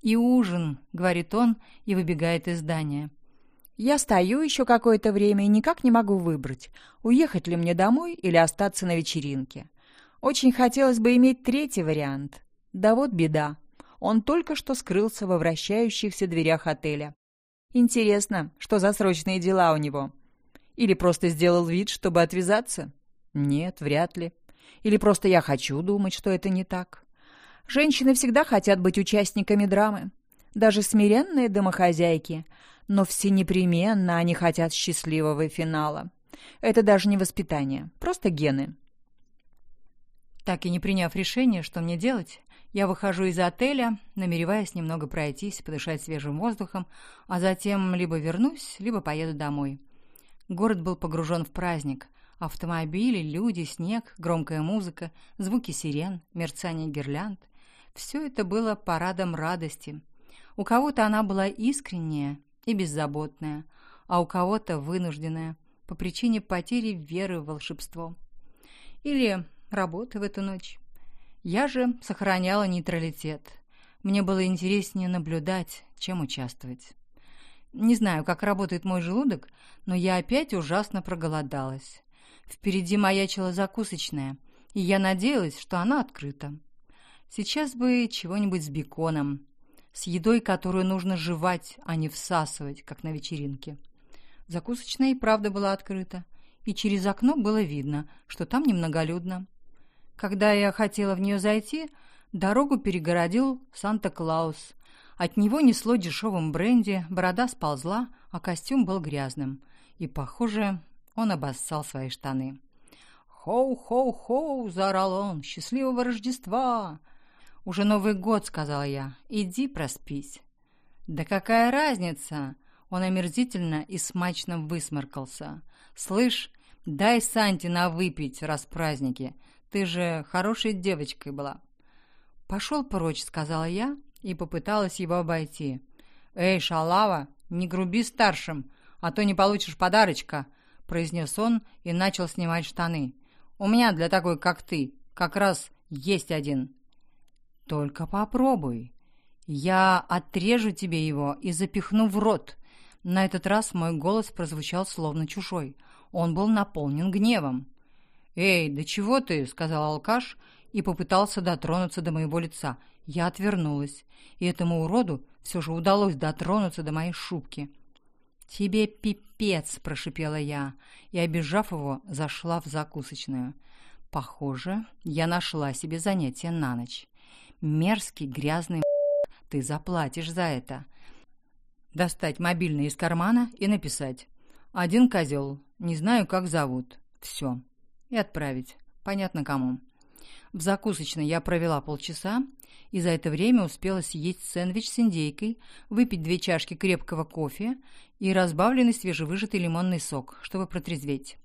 и ужин», — говорит он и выбегает из здания. Я стою еще какое-то время и никак не могу выбрать, уехать ли мне домой или остаться на вечеринке. Очень хотелось бы иметь третий вариант. Да вот беда. Он только что скрылся во вращающихся дверях отеля. Интересно, что за срочные дела у него? Или просто сделал вид, чтобы отвязаться? Нет, вряд ли. Или просто я хочу думать, что это не так. Женщины всегда хотят быть участниками драмы. Даже смиренные домохозяйки. Но все непременно они хотят счастливого финала. Это даже не воспитание, просто гены. Так и не приняв решение, что мне делать, я выхожу из отеля, намереваясь немного пройтись, подышать свежим воздухом, а затем либо вернусь, либо поеду домой. Город был погружен в праздник. Автомобили, люди, снег, громкая музыка, звуки сирен, мерцание гирлянд. Все это было парадом радости. У кого-то она была искренняя и беззаботная, а у кого-то вынужденная по причине потери веры в волшебство. Или работы в эту ночь. Я же сохраняла нейтралитет. Мне было интереснее наблюдать, чем участвовать. Не знаю, как работает мой желудок, но я опять ужасно проголодалась. Впереди маячила закусочная, и я надеялась, что она открыта. Сейчас бы чего-нибудь с беконом, с едой, которую нужно жевать, а не всасывать, как на вечеринке. Закусочная и правда была открыта, и через окно было видно, что там немноголюдно. Когда я хотела в нее зайти, дорогу перегородил Санта-Клаус. От него несло дешевым бренди, борода сползла, а костюм был грязным. И, похоже, он обоссал свои штаны. «Хоу-хоу-хоу!» — заорал он. «Счастливого Рождества!» «Уже Новый год», — сказала я. «Иди проспись». «Да какая разница?» Он омерзительно и смачно высморкался. «Слышь, дай Санте на выпить, раз праздники. Ты же хорошей девочкой была». «Пошел прочь», — сказала я и попыталась его обойти. «Эй, шалава, не груби старшим, а то не получишь подарочка», — произнес он и начал снимать штаны. «У меня для такой, как ты, как раз есть один». Только попробуй. Я отрежу тебе его и запихну в рот. На этот раз мой голос прозвучал словно чужой. Он был наполнен гневом. «Эй, да чего ты?» — сказал алкаш и попытался дотронуться до моего лица. Я отвернулась, и этому уроду все же удалось дотронуться до моей шубки. «Тебе пипец!» — прошипела я, и, обижав его, зашла в закусочную. Похоже, я нашла себе занятие на ночь. Мерзкий, грязный ты заплатишь за это. Достать мобильный из кармана и написать. Один козел, не знаю, как зовут. Все. И отправить. Понятно кому. В закусочной я провела полчаса и за это время успела съесть сэндвич с индейкой, выпить две чашки крепкого кофе и разбавленный свежевыжатый лимонный сок, чтобы протрезветь.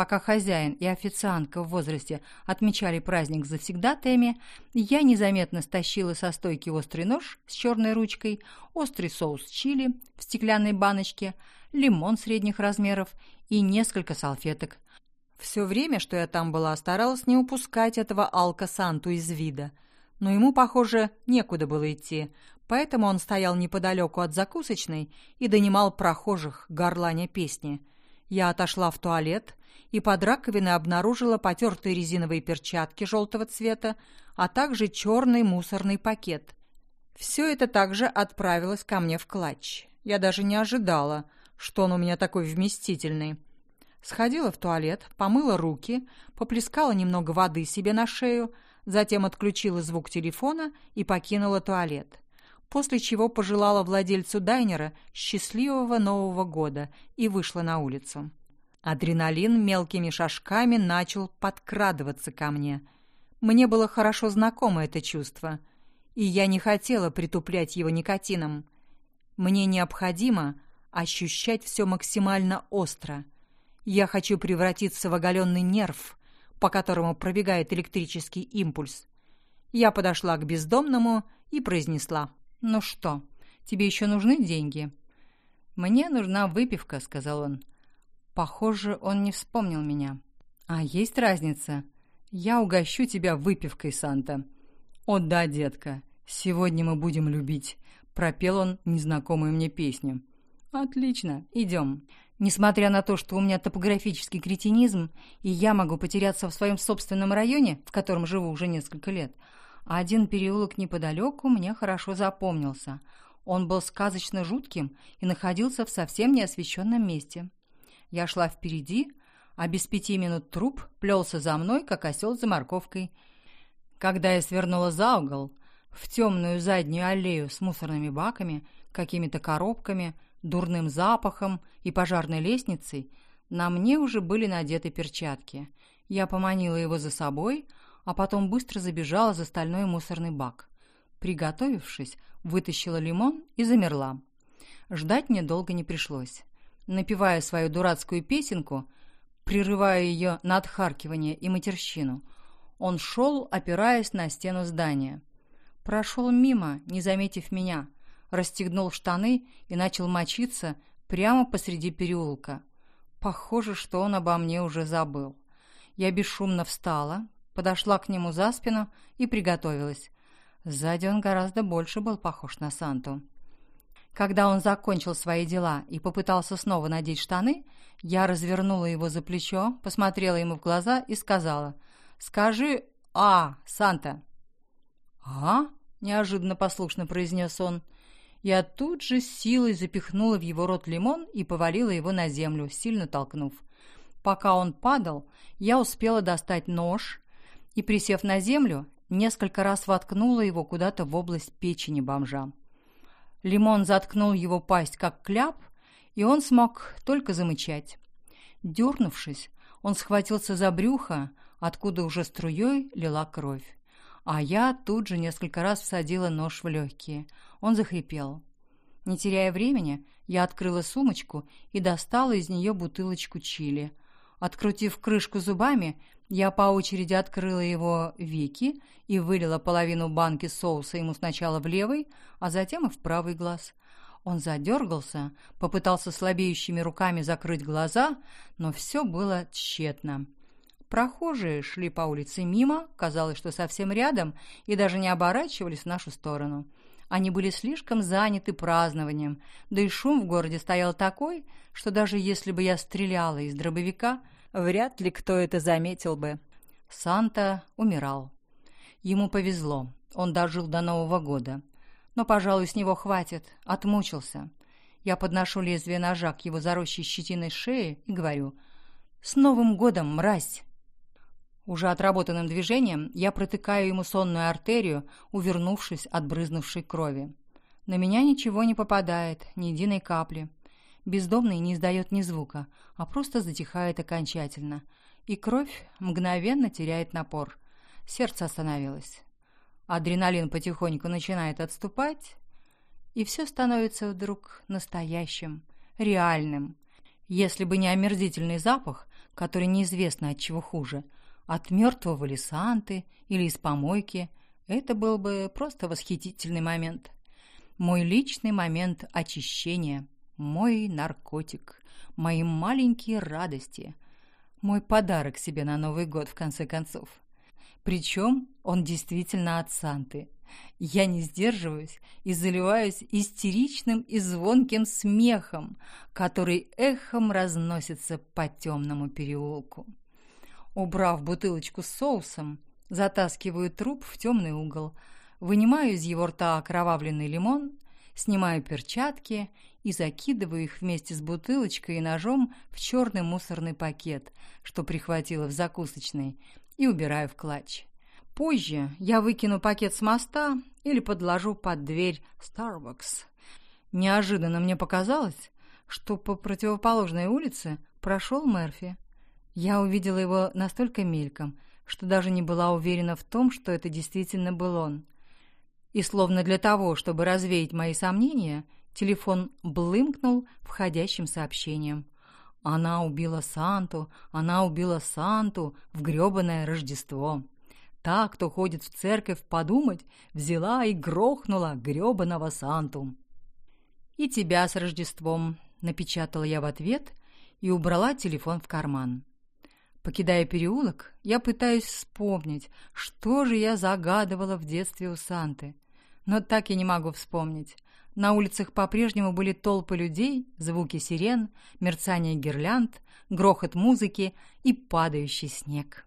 Пока хозяин и официантка в возрасте отмечали праздник завсегдатаями, я незаметно стащила со стойки острый нож с черной ручкой, острый соус чили в стеклянной баночке, лимон средних размеров и несколько салфеток. Все время, что я там была, старалась не упускать этого алка-санту из вида – но ему, похоже, некуда было идти, поэтому он стоял неподалеку от закусочной и донимал прохожих горланя песни. Я отошла в туалет и под раковиной обнаружила потертые резиновые перчатки желтого цвета, а также черный мусорный пакет. Все это также отправилось ко мне в клатч. Я даже не ожидала, что он у меня такой вместительный. Сходила в туалет, помыла руки, поплескала немного воды себе на шею, затем отключила звук телефона и покинула туалет. После чего пожелала владельцу дайнера счастливого Нового года и вышла на улицу. Адреналин мелкими шажками начал подкрадываться ко мне. Мне было хорошо знакомо это чувство, и я не хотела притуплять его никотином. Мне необходимо ощущать все максимально остро. Я хочу превратиться в оголенный нерв, по которому пробегает электрический импульс. Я подошла к бездомному и произнесла. «Ну что, тебе еще нужны деньги?» «Мне нужна выпивка», — сказал он. Похоже, он не вспомнил меня. «А есть разница? Я угощу тебя выпивкой, Санта». «О да, детка, сегодня мы будем любить», — пропел он незнакомую мне песню. «Отлично, идем. Несмотря на то, что у меня топографический кретинизм, и я могу потеряться в своем собственном районе, в котором живу уже несколько лет, один переулок неподалеку мне хорошо запомнился. Он был сказочно жутким и находился в совсем неосвещенном месте. Я шла впереди, а без пяти минут труп плелся за мной, как осел за морковкой. Когда я свернула за угол, в темную заднюю аллею с мусорными баками, какими-то коробками – дурным запахом и пожарной лестницей, на мне уже были надеты перчатки. Я поманила его за собой, а потом быстро забежала за стальной мусорный бак. Приготовившись, вытащила лимон и замерла. Ждать мне долго не пришлось. Напевая свою дурацкую песенку, прерывая ее на отхаркивание и матерщину, он шел, опираясь на стену здания. Прошел мимо, не заметив меня — расстегнул штаны и начал мочиться прямо посреди переулка. Похоже, что он обо мне уже забыл. Я бесшумно встала, подошла к нему за спину и приготовилась. Сзади он гораздо больше был похож на Санту. Когда он закончил свои дела и попытался снова надеть штаны, я развернула его за плечо, посмотрела ему в глаза и сказала «Скажи «А, Санта». «А?» — неожиданно послушно произнес он. Я тут же силой запихнула в его рот лимон и повалила его на землю, сильно толкнув. Пока он падал, я успела достать нож и, присев на землю, несколько раз воткнула его куда-то в область печени бомжа. Лимон заткнул его пасть, как кляп, и он смог только замычать. Дернувшись, он схватился за брюхо, откуда уже струей лила кровь. А я тут же несколько раз всадила нож в легкие. Он захрипел. Не теряя времени, я открыла сумочку и достала из нее бутылочку чили. Открутив крышку зубами, я по очереди открыла его веки и вылила половину банки соуса ему сначала в левый, а затем и в правый глаз. Он задергался, попытался слабеющими руками закрыть глаза, но все было тщетно. Прохожие шли по улице мимо, казалось, что совсем рядом, и даже не оборачивались в нашу сторону. Они были слишком заняты празднованием, да и шум в городе стоял такой, что даже если бы я стреляла из дробовика, вряд ли кто это заметил бы. Санта умирал. Ему повезло, он дожил до Нового года. Но, пожалуй, с него хватит, отмучился. Я подношу лезвие ножа к его заросшей щетиной шее и говорю «С Новым годом, мразь!» Уже отработанным движением я протыкаю ему сонную артерию, увернувшись от брызнувшей крови. На меня ничего не попадает, ни единой капли. Бездомный не издает ни звука, а просто затихает окончательно. И кровь мгновенно теряет напор. Сердце остановилось. Адреналин потихоньку начинает отступать, и все становится вдруг настоящим, реальным. Если бы не омерзительный запах, который неизвестно от чего хуже, от мертвого ли Санты или из помойки, это был бы просто восхитительный момент. Мой личный момент очищения, мой наркотик, мои маленькие радости, мой подарок себе на Новый год, в конце концов. Причем он действительно от Санты. Я не сдерживаюсь и заливаюсь истеричным и звонким смехом, который эхом разносится по темному переулку. Убрав бутылочку с соусом, затаскиваю труп в темный угол, вынимаю из его рта окровавленный лимон, снимаю перчатки и закидываю их вместе с бутылочкой и ножом в черный мусорный пакет, что прихватила в закусочной, и убираю в клатч. Позже я выкину пакет с моста или подложу под дверь Starbucks. Неожиданно мне показалось, что по противоположной улице прошел Мерфи. Я увидела его настолько мельком, что даже не была уверена в том, что это действительно был он. И словно для того, чтобы развеять мои сомнения, телефон блымкнул входящим сообщением. Она убила Санту, она убила Санту в грёбаное Рождество. Та, кто ходит в церковь подумать, взяла и грохнула грёбаного Санту. «И тебя с Рождеством», — напечатала я в ответ и убрала телефон в карман. Покидая переулок, я пытаюсь вспомнить, что же я загадывала в детстве у Санты. Но так и не могу вспомнить. На улицах по-прежнему были толпы людей, звуки сирен, мерцание гирлянд, грохот музыки и падающий снег.